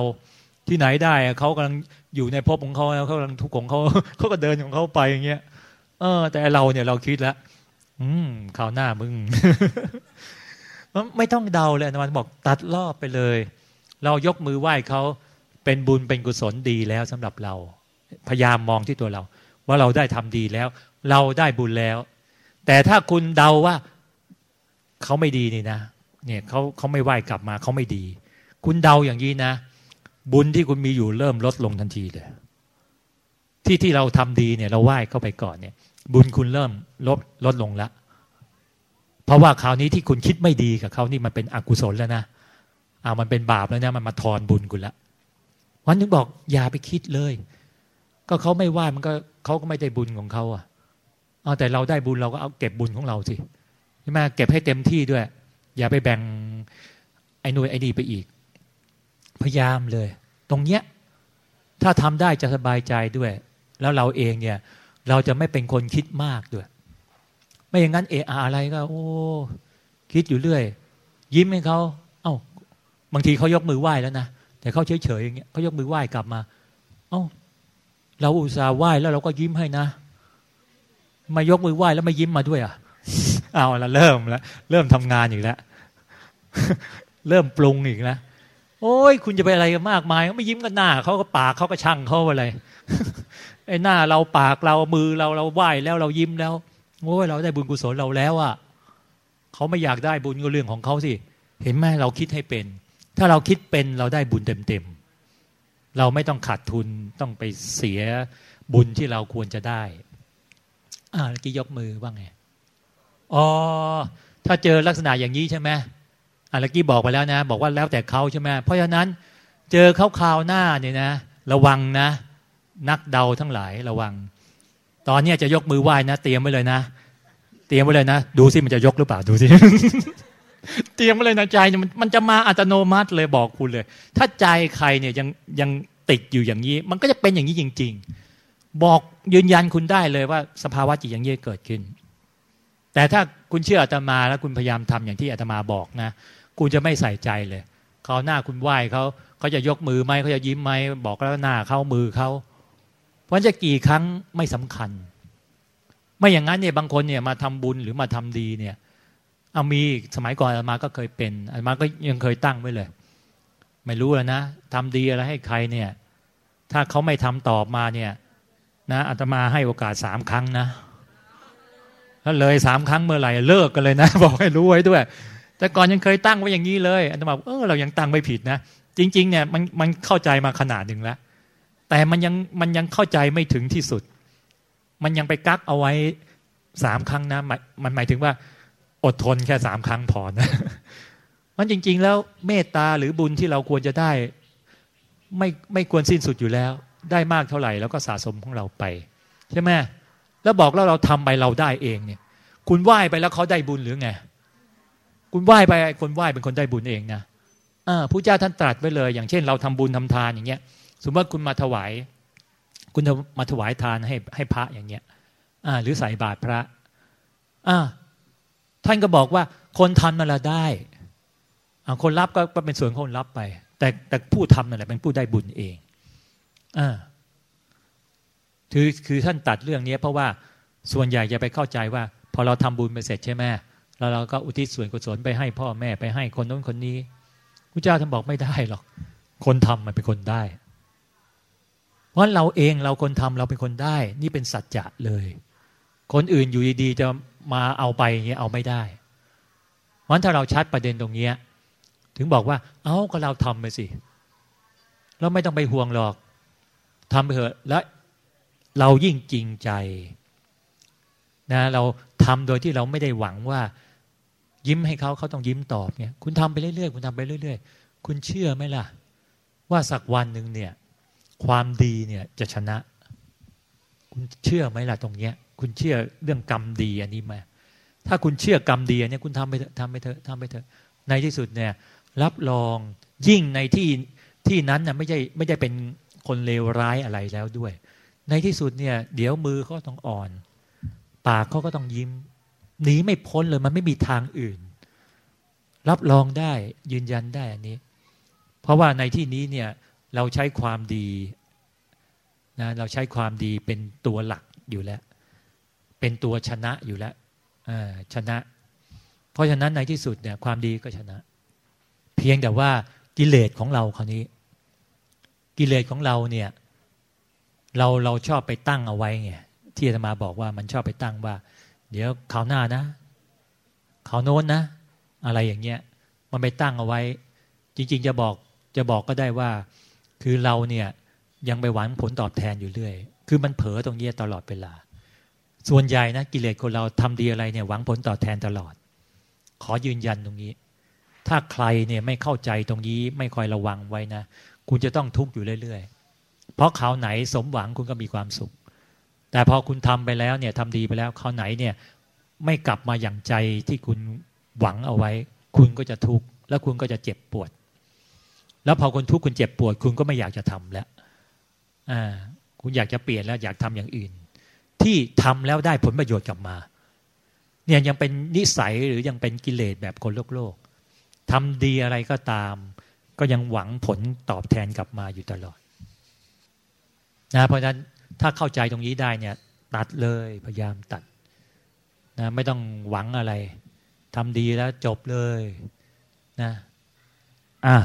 ที่ไหนได้เขากำลังอยู่ในภพของเขาเขากำลังทุกข์ของเขาเขาก็เดินของเขาไปอย่างเงี้ยเออ แต่เราเนี่ยเราคิดแล้วอืมข่าวหน้ามึงไม่ต้องเดาเลยนะมันบอกตัดรอบไปเลย เรายกมือไหว้เขา เป็นบุญเป็นกุศลดีแล้วสำหรับเรา พยายามมองที่ตัวเรา ว่าเราได้ทำดีแล้ว เราได้บุญแล้ว แต่ถ้าคุณเดาว่าเขาไม่ดีนี่นะ เนี่ยเขาเขาไม่ไหวกลับมาเขาไม่ดี คุณเดาอย่างนี้นะ บุญที่คุณมีอยู่เริ่มลดลงทันทีเลยที่ที่เราทำดีเนี่ย เราไหว้เข้าไปก่อนเนี่ย บุญคุณเริ่มลดลดลงละเพราะว่าคราวนี้ที่คุณคิดไม่ดีกับเขานี่มันเป็นอกุศลแล้วนะอ่ามันเป็นบาปแล้วนะมันมาทอนบุญคุณละ วันนึงบอกอย่าไปคิดเลย ก็เขาไม่ว่ามันก็เขาก็ไม่ได้บุญของเขาอะเอาแต่เราได้บุญเราก็เอาเก็บบุญของเราสิใช่ไหมเก็บให้เต็มที่ด้วย อย่าไปแบ่งไอ้นู่นไอ้นี่ไปอีก พยายามเลย ตรงเนี้ย ถ้าทำได้จะสบายใจด้วย แล้วเราเองเนี่ย เราจะไม่เป็นคนคิดมากด้วย ไม่อย่างนั้นเอออะไรก็ โอ้ คิดอยู่เรื่อย ยิ้มให้เขาเอา้า บางทีเขายกมือไหว้แล้วนะ แต่เขาเฉยเฉยอย่างเงี้ยเขายกมือไหว้กลับมา เอา้า เราอุตส่าห์ไหว้แล้วเราก็ยิ้มให้นะ มายกมือไหว้แล้วไม่ยิ้มมาด้วยอะ เอาละเริ่มแล้วเริ่มทำงานอีกแล้วเริ่มปรุงอีกแล้วโอ้ยคุณจะไปอะไรกันมากมายไม่ยิ้มกันหน้าเขาก็ปากเขาก็ช่างเขาอะไรไอ้หน้าเราปากเรามือเราเราไหว้แล้วเรายิ้มแล้วโอ้ยเราได้บุญกุศลเราแล้วอะเขาไม่อยากได้บุญก็เรื่องของเขาสิเห็นไหมเราคิดให้เป็น ถ้าเราคิดเป็นเราได้บุญเต็มๆ เราไม่ต้องขาดทุนต้องไปเสียบุญที่เราควรจะได้ อ่าเมื่อกี้ยกมือว่าไง อ๋อ ถ้าเจอลักษณะอย่างนี้ใช่ไหมอ่าเมื่อกี้บอกไปแล้วนะ บอกว่าแล้วแต่เขาใช่ไหมเพราะฉะนั้น เจอเขาคราวหน้าเนี่ยนะ ระวังนะ นักเดาทั้งหลายระวัง ตอนนี้จะยกมือไหว้นะ เตรียมไว้เลยนะ เตรียมไว้เลยนะ ดูสิมันจะยกหรือเปล่าดูสิ เตรียมไว้เลยนะใจมันมันจะมาอัตโนมัติเลยบอกคุณเลย ถ้าใจใครเนี่ยยังยังติดอยู่อย่างนี้ มันก็จะเป็นอย่างนี้จริง ๆ บอกยืนยันคุณได้เลยว่า สภาวะจิตอย่างนี้เกิดขึ้น แต่ถ้าคุณเชื่ออาตมาแล้วคุณพยายามทำอย่างที่อาตมาบอกนะคุณจะไม่ใส่ใจเลยเขาหน้าคุณไหว้เขาเขาจะยกมือไหมเขาจะยิ้มไหมบอกแล้วหน้าเขามือเขาเพราะจะกี่ครั้งไม่สำคัญ ไม่อย่างนั้นเนี่ยบางคนเนี่ยมาทำบุญหรือมาทำดีเนี่ย เอามีสมัยก่อนอามาก็เคยเป็นอามาก็ยังเคยตั้งไว้เลย ไม่รู้แล้วนะทำดีอะไรให้ใครเนี่ย ถ้าเขาไม่ทำตอบมาเนี่ย นะอาตมาให้โอกาสสามครั้งนะถ้าเลยสามครั้งเมื่อไหร่เลิกกันเลยนะ บอกให้รู้ไว้ด้วย แต่ก่อนยังเคยตั้งไว้อย่างนี้เลยอาตมาเออเรายังตั้งไม่ผิดนะจริง ๆ เนี่ยมันมันเข้าใจมาขนาดหนึ่งแล้ว แต่มันยังมันยังเข้าใจไม่ถึงที่สุด มันยังไปกักเอาไว้สามครั้งนะมันหมายถึงว่า อดทนแค่สามครั้งพอนะมันจริง ๆ แล้วเมตตาหรือบุญที่เราควรจะได้ ไม่ไม่ควรสิ้นสุดอยู่แล้ว ได้มากเท่าไหร่แล้วก็สะสมของเราไป ใช่ไหมแล้วบอกแล้วเราทำไปเราได้เองเนี่ย คุณไหว้ไปแล้วเขาได้บุญหรือไงคุณไหว้ไปคนไหว้เป็นคนได้บุญเองนะอ่าผู้เจ้าท่านตรัสไว้เลย อย่างเช่น เราทำบุญทำทานอย่างเงี้ย สมมติว่าคุณมาถวาย คุณมาถวายทานให้ให้พระอย่างเงี้ย อ่า หรือใส่บาตรพระ อ่า ท่านก็บอกว่าคนทำนั่นแหละได้คนรับก็เป็นส่วนคนรับไป แต่แต่ผู้ทำนั่นแหละเป็นผู้ได้บุญเองอ่าคือคือท่านตัดเรื่องนี้เพราะว่าส่วนใหญ่จะไปเข้าใจว่า พอเราทำบุญไปเสร็จใช่ไหมแล้วเราก็อุทิศส่วนกุศลไปให้พ่อแม่ไปให้คนนู้นคนนี้พระเจ้าท่านบอกไม่ได้หรอก คนทำมันเป็นคนได้ เพราะเราเองเราคนทำเราเป็นคนได้ นี่เป็นสัจจะเลย คนอื่นอยู่ดีๆจะ มาเอาไปเงี้ยเอาไม่ได้เพราะถ้าเราชัดประเด็นตรงเนี้ย ถึงบอกว่า เอา้าก็เราทำไปสิเราไม่ต้องไปห่วงหรอกทำไปเถอะและเรายิ่งจริงใจนะเราทำโดยที่เราไม่ได้หวังว่า ยิ้มให้เขาเขาต้องยิ้มตอบเนี่ย คุณทำไปเรื่อยๆคุณทำไปเรื่อย ๆ คุณเชื่อไหมล่ะ ว่าสักวันหนึ่งเนี่ย ความดีเนี่ยจะชนะ คุณเชื่อไหมล่ะตรงเนี้ย คุณเชื่อเรื่องกรรมดีอันนี้ไหมถ้าคุณเชื่อกรรมดีอันนี้คุณทำไปเถอะทำไปเถอะทำไปเถอะในที่สุดเนี่ย รับรองยิ่งในที่ที่นั้นน่ะไม่ใช่ไม่ได้เป็นคนเลวร้ายอะไรแล้วด้วย ในที่สุดเนี่ย เดี๋ยวมือเขาต้องอ่อน ปากเขาก็ต้องยิ้มหนีไม่พ้นเลยมันไม่มีทางอื่น รับรองได้ยืนยันได้อันนี้ เพราะว่าในที่นี้เนี่ยเราใช้ความดีนะเราใช้ความดีเป็นตัวหลักอยู่แล้ว เป็นตัวชนะอยู่แล้วชนะ เพราะฉะนั้นในที่สุดเนี่ยความดีก็ชนะ เพียงแต่ว่ากิเลสของเราคราวนี้ กิเลสของเราเนี่ย เราเราชอบไปตั้งเอาไว้ไงที่อาตมาบอกว่ามันชอบไปตั้งว่า เดี๋ยวข่าวหน้านะข่าวโน้นนะ อะไรอย่างเงี้ย มันไปตั้งเอาไว้ จริง ๆ จะบอกจะบอกก็ได้ว่า คือเราเนี่ยยังไปหวังผลตอบแทนอยู่เรื่อย คือมันเผลอตรงนี้ตลอดเวลา ส่วนใหญ่นะกิเลสคนเราทำดีอะไรเนี่ยหวังผลตอบแทนตลอด ขอยืนยันตรงนี้ ถ้าใครเนี่ยไม่เข้าใจตรงนี้ไม่คอยระวังไว้นะคุณจะต้องทุกข์อยู่เรื่อยๆ เพราะเขาไหนสมหวังคุณก็มีความสุข แต่พอคุณทำไปแล้วเนี่ยทำดีไปแล้วเขาไหนเนี่ยไม่กลับมาอย่างใจที่คุณหวังเอาไว้ คุณก็จะทุกข์แล้วคุณก็จะเจ็บปวด แล้วพอคุณทุกข์คุณเจ็บปวด คุณก็ไม่อยากจะทำแล้วอ่าคุณอยากจะเปลี่ยนแล้วอยากทำอย่างอื่น ที่ทำแล้วได้ผลประโยชน์กลับมา เนี่ยยังเป็นนิสัยหรือยังเป็นกิเลสแบบคนโลกโลกทำดีอะไรก็ตาม ก็ยังหวังผลตอบแทนกลับมาอยู่ตลอดนะเพราะฉะนั้นถ้าเข้าใจตรงนี้ได้เนี่ยตัดเลยพยายามตัดนะไม่ต้องหวังอะไรทำดีแล้วจบเลยนะอะ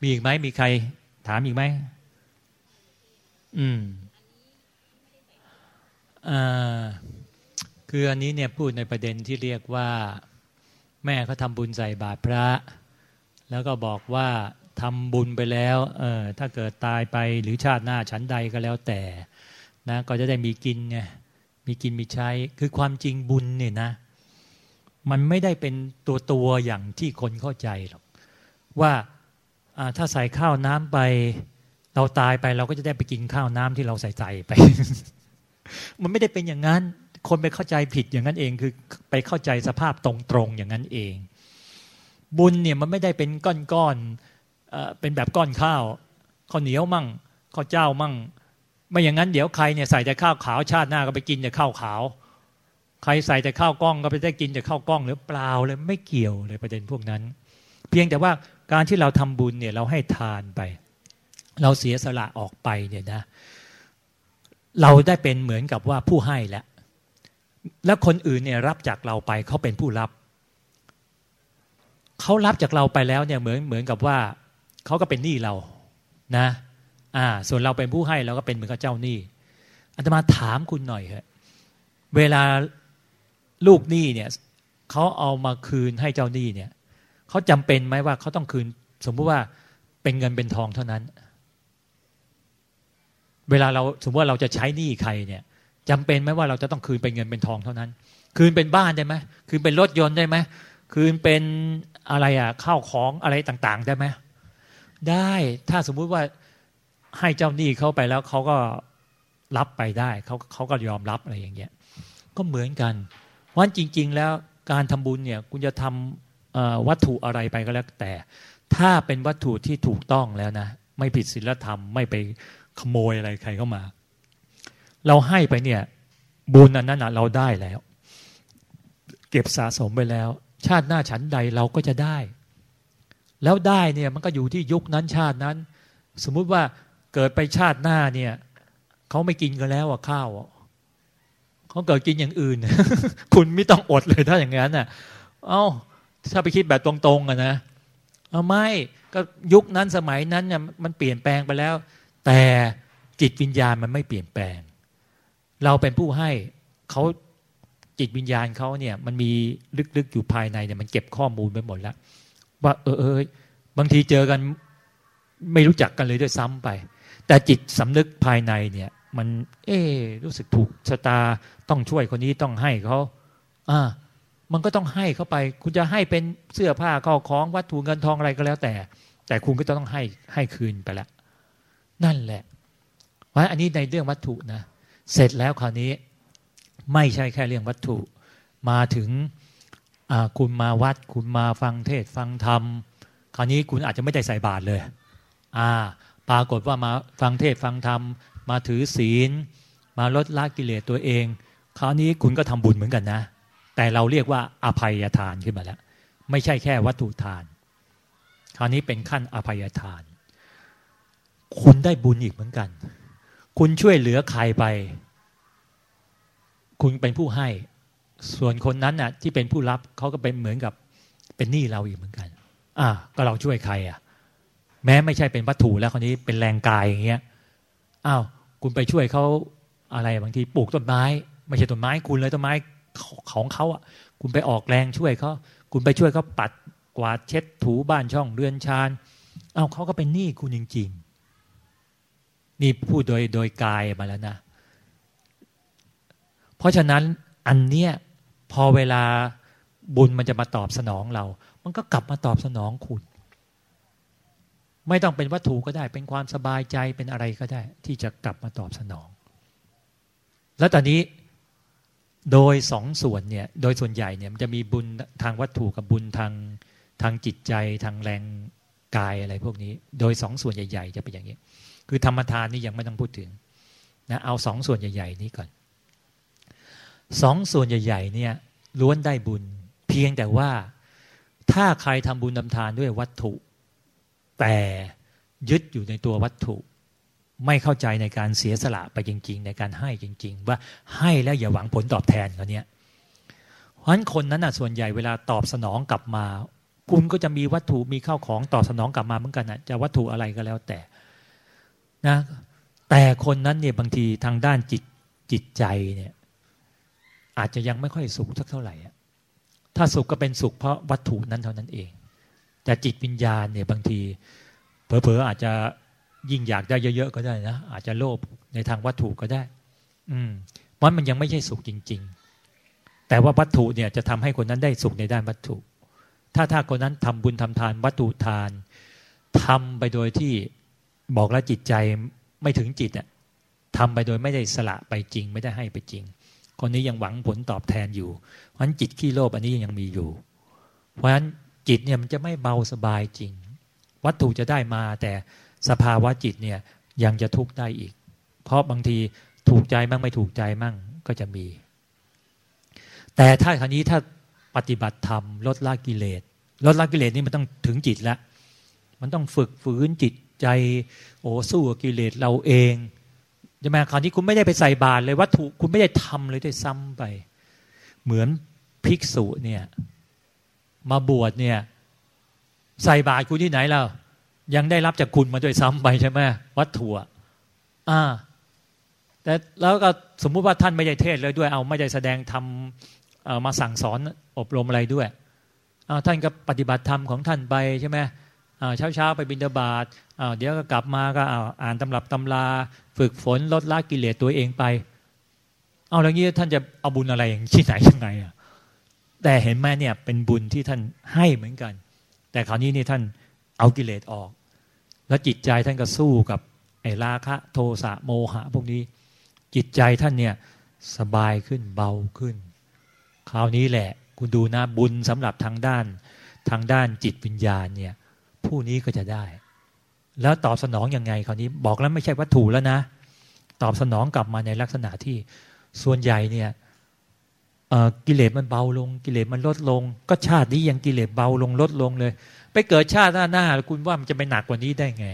มีอีกไหมมีใครถามอีกไหมอืม คืออันนี้เนี่ยพูดในประเด็นที่เรียกว่า แม่เขาทำบุญใส่บาตรพระ แล้วก็บอกว่าทำบุญไปแล้วเออถ้าเกิดตายไปหรือชาติหน้าชั้นใดก็แล้วแต่นะก็จะได้มีกินไงมีกินมีใช้ คือความจริงบุญเนี่ยนะ มันไม่ได้เป็นตัวตัวอย่างที่คนเข้าใจหรอกว่าถ้าใส่ข้าวน้ำไป เราตายไปเราก็จะได้ไปกินข้าวน้ำที่เราใส่ใจไป มันไม่ได้เป็นอย่างนั้น คนไปเข้าใจผิดอย่างนั้นเองคือไปเข้าใจสภาพตรงๆอย่างนั้นเอง บุญเนี่ยมันไม่ได้เป็นก้อนๆเป็นแบบก้อนข้าวข้าวเหนียวมั่งข้าวเจ้ามั่งไม่อย่างนั้นเดี๋ยวใครเนี่ยใส่แต่ข้าวขาวชาติหน้าก็ไปกินแต่ข้าวขาว ใครใส่แต่ข้าวกล้องก็ไปได้กินแต่ข้าวกล้องหรือเปล่าเลยไม่เกี่ยวเลยประเด็นพวกนั้น เพียงแต่ว่าการที่เราทำบุญเนี่ยเราให้ทานไป เราเสียสละออกไปเนี่ยนะ เราได้เป็นเหมือนกับว่าผู้ให้แล้ว แล้วคนอื่นเนี่ยรับจากเราไปเขาเป็นผู้รับ เขารับจากเราไปแล้วเนี่ยเหมือนเหมือนกับว่าเขาก็เป็นหนี้เรานะ อ่า ส่วนเราเป็นผู้ให้เราก็เป็นเหมือนกับเจ้าหนี้อาตมาถามคุณหน่อยเถอะเวลาลูกหนี้เนี่ยเขาเอามาคืนให้เจ้าหนี้เนี่ยเขาจำเป็นไหมว่าเขาต้องคืน สมมุติว่าเป็นเงินเป็นทองเท่านั้น เวลาเราสมมติว่าเราจะใช้หนี้ใครเนี่ยจำเป็นไหมว่าเราจะต้องคืนเป็นเงินเป็นทองเท่านั้น คืนเป็นบ้านได้ไหมคืนเป็นรถยนต์ได้ไหมคืนเป็นอะไรอะข้าวของอะไรต่างๆ ได้ไหมได้ถ้าสมมุติว่าให้เจ้าหนี้เขาไปแล้วเขาก็รับไปได้เขาเขาก็ยอมรับอะไรอย่างเงี้ยก็เหมือนกันวันจริง ๆ แล้วการทำบุญเนี่ยคุณจะทำวัตถุอะไรไปก็แล้วแต่ ถ้าเป็นวัตถุที่ถูกต้องแล้วนะ ไม่ผิดศีลธรรมไม่ไป ขโมยอะไรใครเข้ามา เราให้ไปเนี่ย บุญอันนั้นเราได้แล้ว เก็บสะสมไปแล้ว ชาติหน้าฉันใดเราก็จะได้ แล้วได้เนี่ยมันก็อยู่ที่ยุคนั้นชาตินั้น สมมุติว่าเกิดไปชาติหน้าเนี่ยเขาไม่กินกันแล้วอะข้าวเขาเกิดกินอย่างอื่น คุณไม่ต้องอดเลยถ้าอย่างนั้นอะ เอา้าถ้าไปคิดแบบตรงๆอะนะเอาไม่ก็ยุคนั้นสมัยนั้นเนี่ยมันเปลี่ยนแปลงไปแล้ว แต่จิตวิญญาณมันไม่เปลี่ยนแปลง เราเป็นผู้ให้เขาจิตวิญญาณเขาเนี่ย มันมีลึกๆอยู่ภายในเนี่ยมันเก็บข้อมูลไปหมดแล้ว ว่า เออเออบางทีเจอกันไม่รู้จักกันเลยด้วยซ้ำไป แต่จิตสำนึกภายในเนี่ย มัน เอ๊รู้สึกถูกชะตาต้องช่วยคนนี้ต้องให้เขาอ่ามันก็ต้องให้เข้าไป คุณจะให้เป็นเสื้อผ้าข้าของวัตถุเงินทองอะไรก็แล้วแต่ แต่คุณก็ต้องให้ให้คืนไปแล้ว นั่นแหละว่าอันนี้ในเรื่องวัตถุนะเสร็จแล้วคราวนี้ไม่ใช่แค่เรื่องวัตถุ มาถึงคุณมาวัด คุณมาฟังเทศฟังธรรม คราวนี้คุณอาจจะไม่ได้ใส่บาตรเลยอ่าปรากฏว่ามาฟังเทศฟังธรรม มาถือศีล มาลดละกิเลสตัวเอง คราวนี้คุณก็ทำบุญเหมือนกันนะ แต่เราเรียกว่าอภัยทานขึ้นมาแล้ว ไม่ใช่แค่วัตถุทาน คราวนี้เป็นขั้นอภัยทาน คุณได้บุญอีกเหมือนกัน คุณช่วยเหลือใครไป คุณเป็นผู้ให้ ส่วนคนนั้นน่ะ ที่เป็นผู้รับเขาก็เป็นเหมือนกับเป็นหนี้เราอีกเหมือนกัน อ่า ก็เราช่วยใครอะ แม้ไม่ใช่เป็นวัตถุแล้วคนนี้เป็นแรงกายอย่างเงี้ย อ้าว คุณไปช่วยเขาอะไรบางทีปลูกต้นไม้ ไม่ใช่ต้นไม้คุณเลยต้นไม้ของเขาอะ คุณไปออกแรงช่วยเขา คุณไปช่วยเขาปัดกวาดเช็ดถูบ้านช่องเรือนชานอ้าวเขาก็เป็นหนี้คุณจริง ๆ นี่พูดโดยโดยกายมาแล้วนะ เพราะฉะนั้นอันเนี้ยพอเวลาบุญมันจะมาตอบสนองเรา มันก็กลับมาตอบสนองคุณ ไม่ต้องเป็นวัตถุก็ได้ เป็นความสบายใจเป็นอะไรก็ได้ ที่จะกลับมาตอบสนอง แล้วตอนนี้โดยสองส่วนเนี่ย โดยส่วนใหญ่เนี่ยมันจะมีบุญทางวัตถุกับบุญทางทางจิตใจทางแรง กายอะไรพวกนี้ โดยสองส่วนใหญ่ ๆ จะเป็นอย่างนี้ คือธรรมทานนี่ยังไม่ต้องพูดถึงนะเอาสองส่วนใหญ่ ๆ นี้ก่อนสองส่วนใหญ่ ๆ เนี่ยล้วนได้บุญ เพียงแต่ว่าถ้าใครทำบุญทำทานด้วยวัตถุ แต่ยึดอยู่ในตัววัตถุ ไม่เข้าใจในการเสียสละไปจริง ๆ ในการให้จริง ๆ ว่าให้แล้วอย่าหวังผลตอบแทนเขาเนี้ยเพราะฉะนั้นคนนั้นอะส่วนใหญ่เวลาตอบสนองกลับมา คุณก็จะมีวัตถุมีข้าวของตอบสนองกลับมาเหมือนกันนะจะวัตถุอะไรก็แล้วแต่นะ แต่คนนั้นเนี่ยบางทีทางด้านจิตจิตใจเนี่ย อาจจะยังไม่ค่อยสุขสักเท่าไหร่ถ้าสุขก็เป็นสุขเพราะวัตถุนั้นเท่านั้นเอง แต่จิตวิญญาณเนี่ยบางทีเผลอๆอาจจะยิ่งอยากได้เยอะๆก็ได้นะอาจจะโลภในทางวัตถุก็ได้ อืมเพราะมันยังไม่ใช่สุขจริง ๆ แต่ว่าวัตถุเนี่ยจะทำให้คนนั้นได้สุขในด้านวัตถุ ถ้าถ้าคนนั้นทำบุญทำทานวัตถุทานทำไปโดยที่บอกแล้วจิตใจไม่ถึงจิตอะทำไปโดยไม่ได้สละไปจริง ไม่ได้ให้ไปจริง คนนี้ยังหวังผลตอบแทนอยู่ เพราะฉะนั้นจิตขี้โลภอันนี้ยังมีอยู่ เพราะฉะนั้นจิตเนี่ยมันจะไม่เบาสบายจริง วัตถุจะได้มาแต่สภาวะจิตเนี่ยยังจะทุกข์ได้อีก เพราะบางทีถูกใจมั่งไม่ถูกใจมั่งก็จะมี แต่ถ้าคราวนี้ถ้า ปฏิบัติธรรมลดละกิเลสลดละกิเลสนี่มันต้องถึงจิตแล้วมันต้องฝึกฝืนจิตใจ โอ้สู้กิเลสเราเองใช่ไหมคราวนี้คุณไม่ได้ไปใส่บาตรเลยวัตถุคุณไม่ได้ทำเลยด้วยซ้ำไป เหมือนภิกษุเนี่ย มาบวชเนี่ย ใส่บาตรคุณที่ไหนแล้วยังได้รับจากคุณมาด้วยซ้ำไปใช่ไหมวัตถุอ่าแต่แล้วก็สมมุติว่าท่านไม่ได้เทศเลยด้วยเอาไม่ได้แสดงทำ มาสั่งสอนอบรมอะไรด้วยเอาท่านก็ปฏิบัติธรรมของท่านไปใช่ไหมเช้าเช้าไปบินดาบาตเดี๋ยวก็กลับมาก็อ่านตำรับตำราฝึกฝนลดละกิเลสตัวเองไป เอาแล้วงี้ท่านจะเอาบุญอะไรอย่างที่ไหนยังไงอะแต่เห็นไหมเนี่ยเป็นบุญที่ท่านให้เหมือนกัน แต่คราวนี้นี่ท่านเอากิเลสออก แล้วจิตใจท่านก็สู้กับไอ้ราคะ โทสะโมหะ พวกนี้ จิตใจท่านเนี่ยสบายขึ้นเบาขึ้น คราวนี้แหละ คุณดูนะบุญสำหรับทางด้าน ทางด้านจิตวิญญาณเนี่ย ผู้นี้ก็จะได้ แล้วตอบสนองอยังไงคราวนี้ บอกแล้วไม่ใช่วัตถุแล้วนะ ตอบสนองกลับมาในลักษณะที่ส่วนใหญ่เนี่ยกิเลสมันเบาลง กิเลสมันลดลง ก็ชาตินี้ยังกิเลสเบาลงลดลงเลย ไปเกิดชาติหน้าหน้าคุณว่ามันจะไปหนักกว่านี้ได้ไง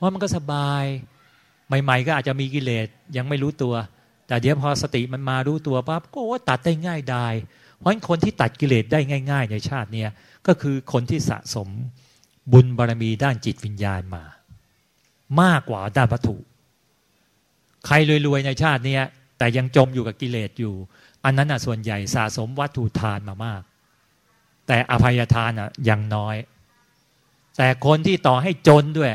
ว่ามันก็สบาย ใหม่ ๆ ก็อาจจะมีกิเลสยังไม่รู้ตัว แต่เดี๋ยวพอสติมันมารู้ตัวปั๊บก็ว่าตัดได้ง่ายได้เพราะฉะนั้นคนที่ตัดกิเลสได้ง่าย ๆ ในชาติเนี้ยก็คือคนที่สะสมบุญบารรมีด้านจิตวิญญาณมา มากกว่าด้านวัตถุ ใครรวยๆในชาตินี้แต่ยังจมอยู่กับกิเลสอยู่ อันนั้นอะส่วนใหญ่สะสมวัตถุทานมามาก แต่อภัยทานอะยังน้อย แต่คนที่ต่อให้จนด้วย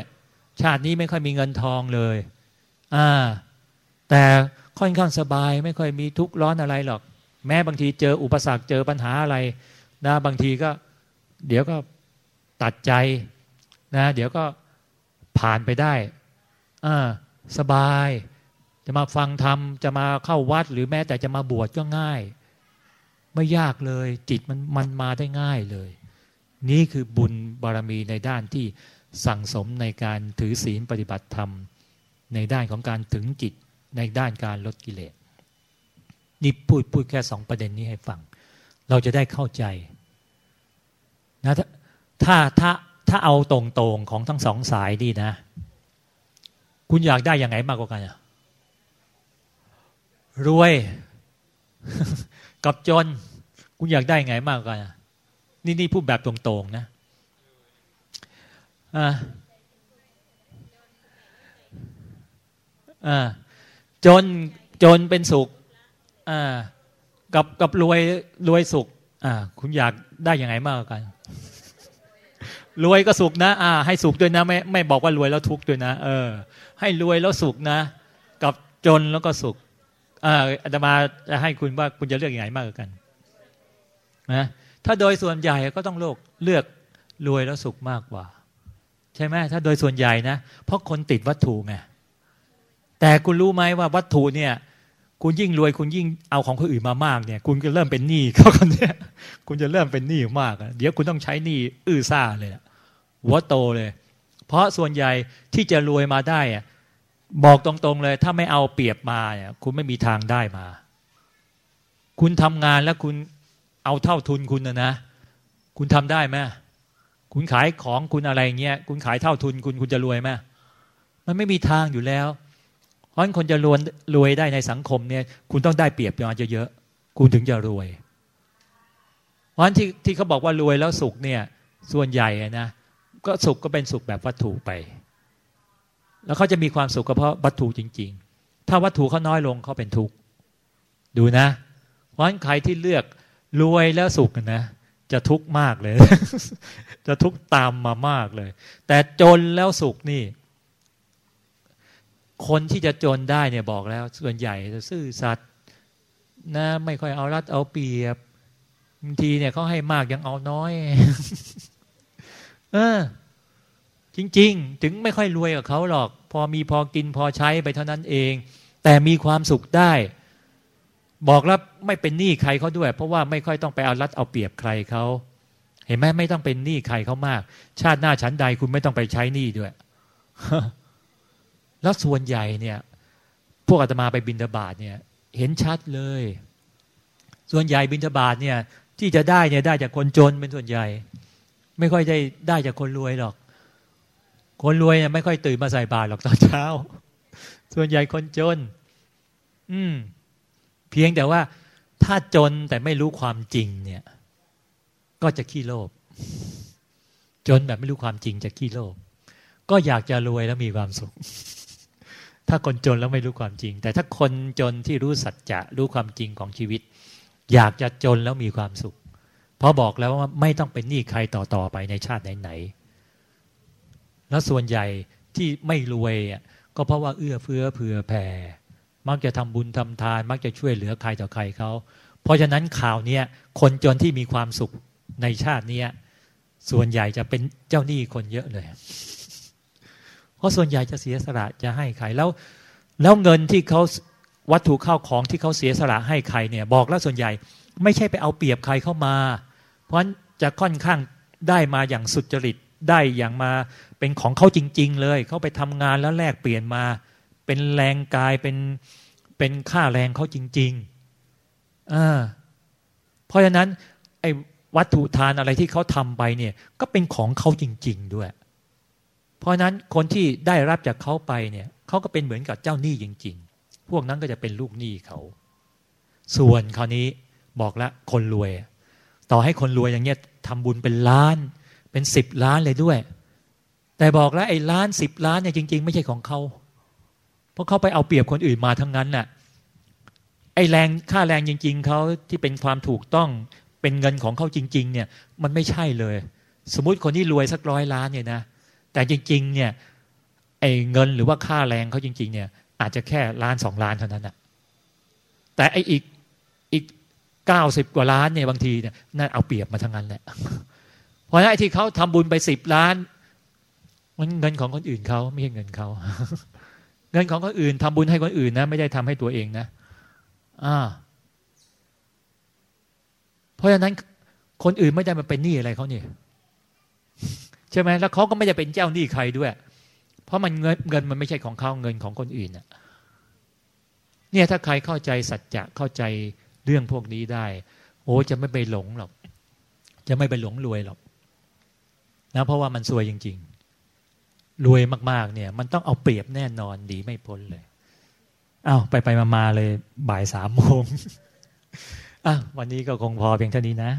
ชาตินี้ไม่ค่อยมีเงินทองเลยอ่าแต่ ค่อนข้างสบาย ไม่ค่อยมีทุกข์ร้อนอะไรหรอก แม้บางทีเจออุปสรรคเจอปัญหาอะไรนะบางทีก็ เดี๋ยวก็ตัดใจนะ เดี๋ยวก็ผ่านไปได้อ่าสบาย จะมาฟังธรรมจะมาเข้าวัด หรือแม้แต่จะมาบวชก็ง่าย ไม่ยากเลย จิตมันมันมาได้ง่ายเลย นี่คือบุญบารมีในด้านที่สั่งสมในการถือศีลปฏิบัติธรรม ในด้านของการถึงจิต ในด้านการลดกิเลสนี่พูดพูดแค่สองประเด็นนี้ให้ฟัง เราจะได้เข้าใจนะถ้าถ้าถ้าเอาตรงๆของทั้งสองสายดีนะ คุณอยากได้อย่างไงมากกว่ากันะรวย กับจน คุณอยากได้ไงมากกว่ากันนี่นี่พูดแบบตรงๆนะอ่าอ่า จนจนเป็นสุขอ่ากับกับรวยรวยสุขอ่าคุณอยากได้ยังไงมากกว่ากันรวยก็สุขนะอ่าให้สุขด้วยนะไม่ไม่บอกว่ารวยแล้วทุกข์ด้วยนะ เออ ให้รวยแล้วสุขนะ กับจนแล้วก็สุขอ่าอาตมาจะให้คุณว่าคุณจะเลือกอย่างไรมากกว่ากันนะถ้าโดยส่วนใหญ่ก็ต้องโลกเลือกรวยแล้วสุขมากกว่า ใช่ไหมถ้าโดยส่วนใหญ่นะเพราะคนติดวัตถุไง แต่คุณรู้ไหมว่าวัตถุเนี่ย คุณยิ่งรวยคุณยิ่งเอาของคนอื่นมามากเนี่ย คุณก็เริ่มเป็นหนี้เขาคนเนี้ยคุณจะเริ่มเป็นหนี้มากเดี๋ยวคุณต้องใช้หนี้อื้อซ่าเลยหัวโตเลย เพราะส่วนใหญ่ที่จะรวยมาได้อะบอกตรงๆเลย ถ้าไม่เอาเปรียบมาเนี่ยคุณไม่มีทางได้มา คุณทำงานแล้วคุณเอาเท่าทุนคุณนะนะ คุณทำได้ไหมคุณขายของคุณอะไรเงี้ย คุณขายเท่าทุนคุณคุณจะรวยไหมมันไม่มีทางอยู่แล้ว ราะคนจะรวยรวยได้ในสังคมเนี่ย คุณต้องได้เปรียบมาเยอะๆคุณถึงจะรวย เพราะฉะนั้นที่ที่เขาบอกว่ารวยแล้วสุขเนี่ย ส่วนใหญ่นะก็สุขก็เป็นสุขแบบวัตถุไป แล้วเขาจะมีความสุขก็เพราะวัตถุจริง ๆ ถ้าวัตถุเขาน้อยลงเขาเป็นทุกข์ดูนะ เพราะฉะนั้นใครที่เลือกรวยแล้วสุขนะจะทุกข์มากเลย จะทุกข์ตามมามากเลย แต่จนแล้วสุขนี่ คนที่จะจนได้เนี่ยบอกแล้ว ส่วนใหญ่จะซื่อสัตย์นะไม่ค่อยเอารัดเอาเปรียบบางทีเนี่ยเขาให้มากยังเอาน้อย เออ จริง ๆ ถึงไม่ค่อยรวยกับเขาหรอก พอมีพอกินพอใช้ไปเท่านั้นเอง แต่มีความสุขได้ บอกแล้วไม่เป็นหนี้ใครเขาด้วย เพราะว่าไม่ค่อยต้องไปเอารัดเอาเปรียบใครเขาเห็นไหมไม่ต้องเป็นหนี้ใครเขามาก ชาติหน้าชั้นใดคุณไม่ต้องไปใช้หนี้ด้วย แล้วส่วนใหญ่เนี่ย พวกอาตมาไปบินทบาทเนี่ย เห็นชัดเลย ส่วนใหญ่บินทบาทเนี่ย ที่จะได้เนี่ยได้จากคนจนเป็นส่วนใหญ่ ไม่ค่อยได้ได้จากคนรวยหรอก คนรวยเนี่ยไม่ค่อยตื่นมาใส่บาตรหรอกตอนเช้า ส่วนใหญ่คนจน อืม เพียงแต่ว่าถ้าจนแต่ไม่รู้ความจริง เนี่ย ก็จะขี้โลภจนแบบไม่รู้ความจริงจะขี้โลภก็อยากจะรวยแล้วมีความสุข ถ้าคนจนแล้วไม่รู้ความจริง แต่ถ้าคนจนที่รู้สัจจะรู้ความจริงของชีวิต อยากจะจนแล้วมีความสุข เพราะบอกแล้วว่าไม่ต้องเป็นหนี้ใครต่อต่อไปในชาติไหนๆแล้วส่วนใหญ่ที่ไม่รวยก็เพราะว่าเอื้อเฟื้อเผื่อแผ่มักจะทำบุญทำทาน มักจะช่วยเหลือใครต่อใครเขาเพราะฉะนั้นข่าวเนี้ยคนจนที่มีความสุขในชาตินี้ส่วนใหญ่จะเป็นเจ้าหนี้คนเยอะเลย เพราะส่วนใหญ่จะเสียสละจะให้ใครแล้ว แล้วเงินที่เขาวัตถุข้าวของที่เขาเสียสละให้ใครเนี่ย บอกแล้วส่วนใหญ่ ไม่ใช่ไปเอาเปรียบใครเข้ามา เพราะฉะนั้นจะค่อนข้างได้มาอย่างสุจริตได้อย่างมาเป็นของเขาจริง ๆ เลย เขาไปทำงานแล้วแลกเปลี่ยนมา เป็นแรงกายเป็นเป็นค่าแรงเขาจริงๆอ่าเพราะฉะนั้น ไอ้วัตถุทานอะไรที่เขาทำไปเนี่ย ก็เป็นของเขาจริง ๆ ด้วย เพราะนั้นคนที่ได้รับจากเขาไปเนี่ยเขาก็เป็นเหมือนกับเจ้าหนี้จริง ๆ พวกนั้นก็จะเป็นลูกหนี้เขา ส่วนคราวนี้บอกแล้วคนรวย ต่อให้คนรวยอย่างเงี้ยทำบุญเป็นล้าน เป็นสิบล้านเลยด้วย แต่บอกแล้วไอ้ล้านสิบล้านเนี่ยจริง ๆ ไม่ใช่ของเขาเพราะเขาไปเอาเปรียบคนอื่นมาทั้งนั้นน่ะไอ้แรงค่าแรงจริง ๆเขาที่เป็นความถูกต้องเป็นเงินของเขาจริง ๆ เนี่ย มันไม่ใช่เลย สมมุติคนที่รวยสักร้อยล้านเนี่ยนะ แต่จริง ๆ เนี่ยไอเงินหรือว่าค่าแรงเขาจริง ๆ เนี่ย อาจจะแค่ล้านสองล้านเท่านั้นน่ะแต่ไออีกอีกเก้าสิบกว่าล้านเนี่ยบางทีเนี่ยนั่นเอาเปรียบมาทั้งนั้นแหละเพราะฉะนั้นไอที่เขาทำบุญไปสิบล้านมันเงินของคนอื่นเขาไม่ใช่เงินเขาเงินของคนอื่นทำบุญให้คนอื่นนะ ไม่ได้ทำให้ตัวเองนะอ่าเพราะฉะนั้นคนอื่นไม่ได้มาเป็นหนี้อะไรเขาเนี่ย ใช่ไหมแล้วเขาก็ไม่ได้เป็นเจ้าหนี้ใครด้วย เพราะมันเงินเงินมันไม่ใช่ของเขาเงินของคนอื่นเนี่ยถ้าใครเข้าใจสัจจะเข้าใจเรื่องพวกนี้ได้ โอ้จะไม่ไปหลงหรอก จะไม่ไปหลงรวยหรอกนะเพราะว่ามันซวยจริง ๆ รวยมาก ๆ เนี่ย มันต้องเอาเปรียบแน่นอนดีไม่พ้นเลยอา้าวไปไปมา ๆ เลยบ่ายสามโมงอะวันนี้ก็คงพอเพียงเท่านี้นะ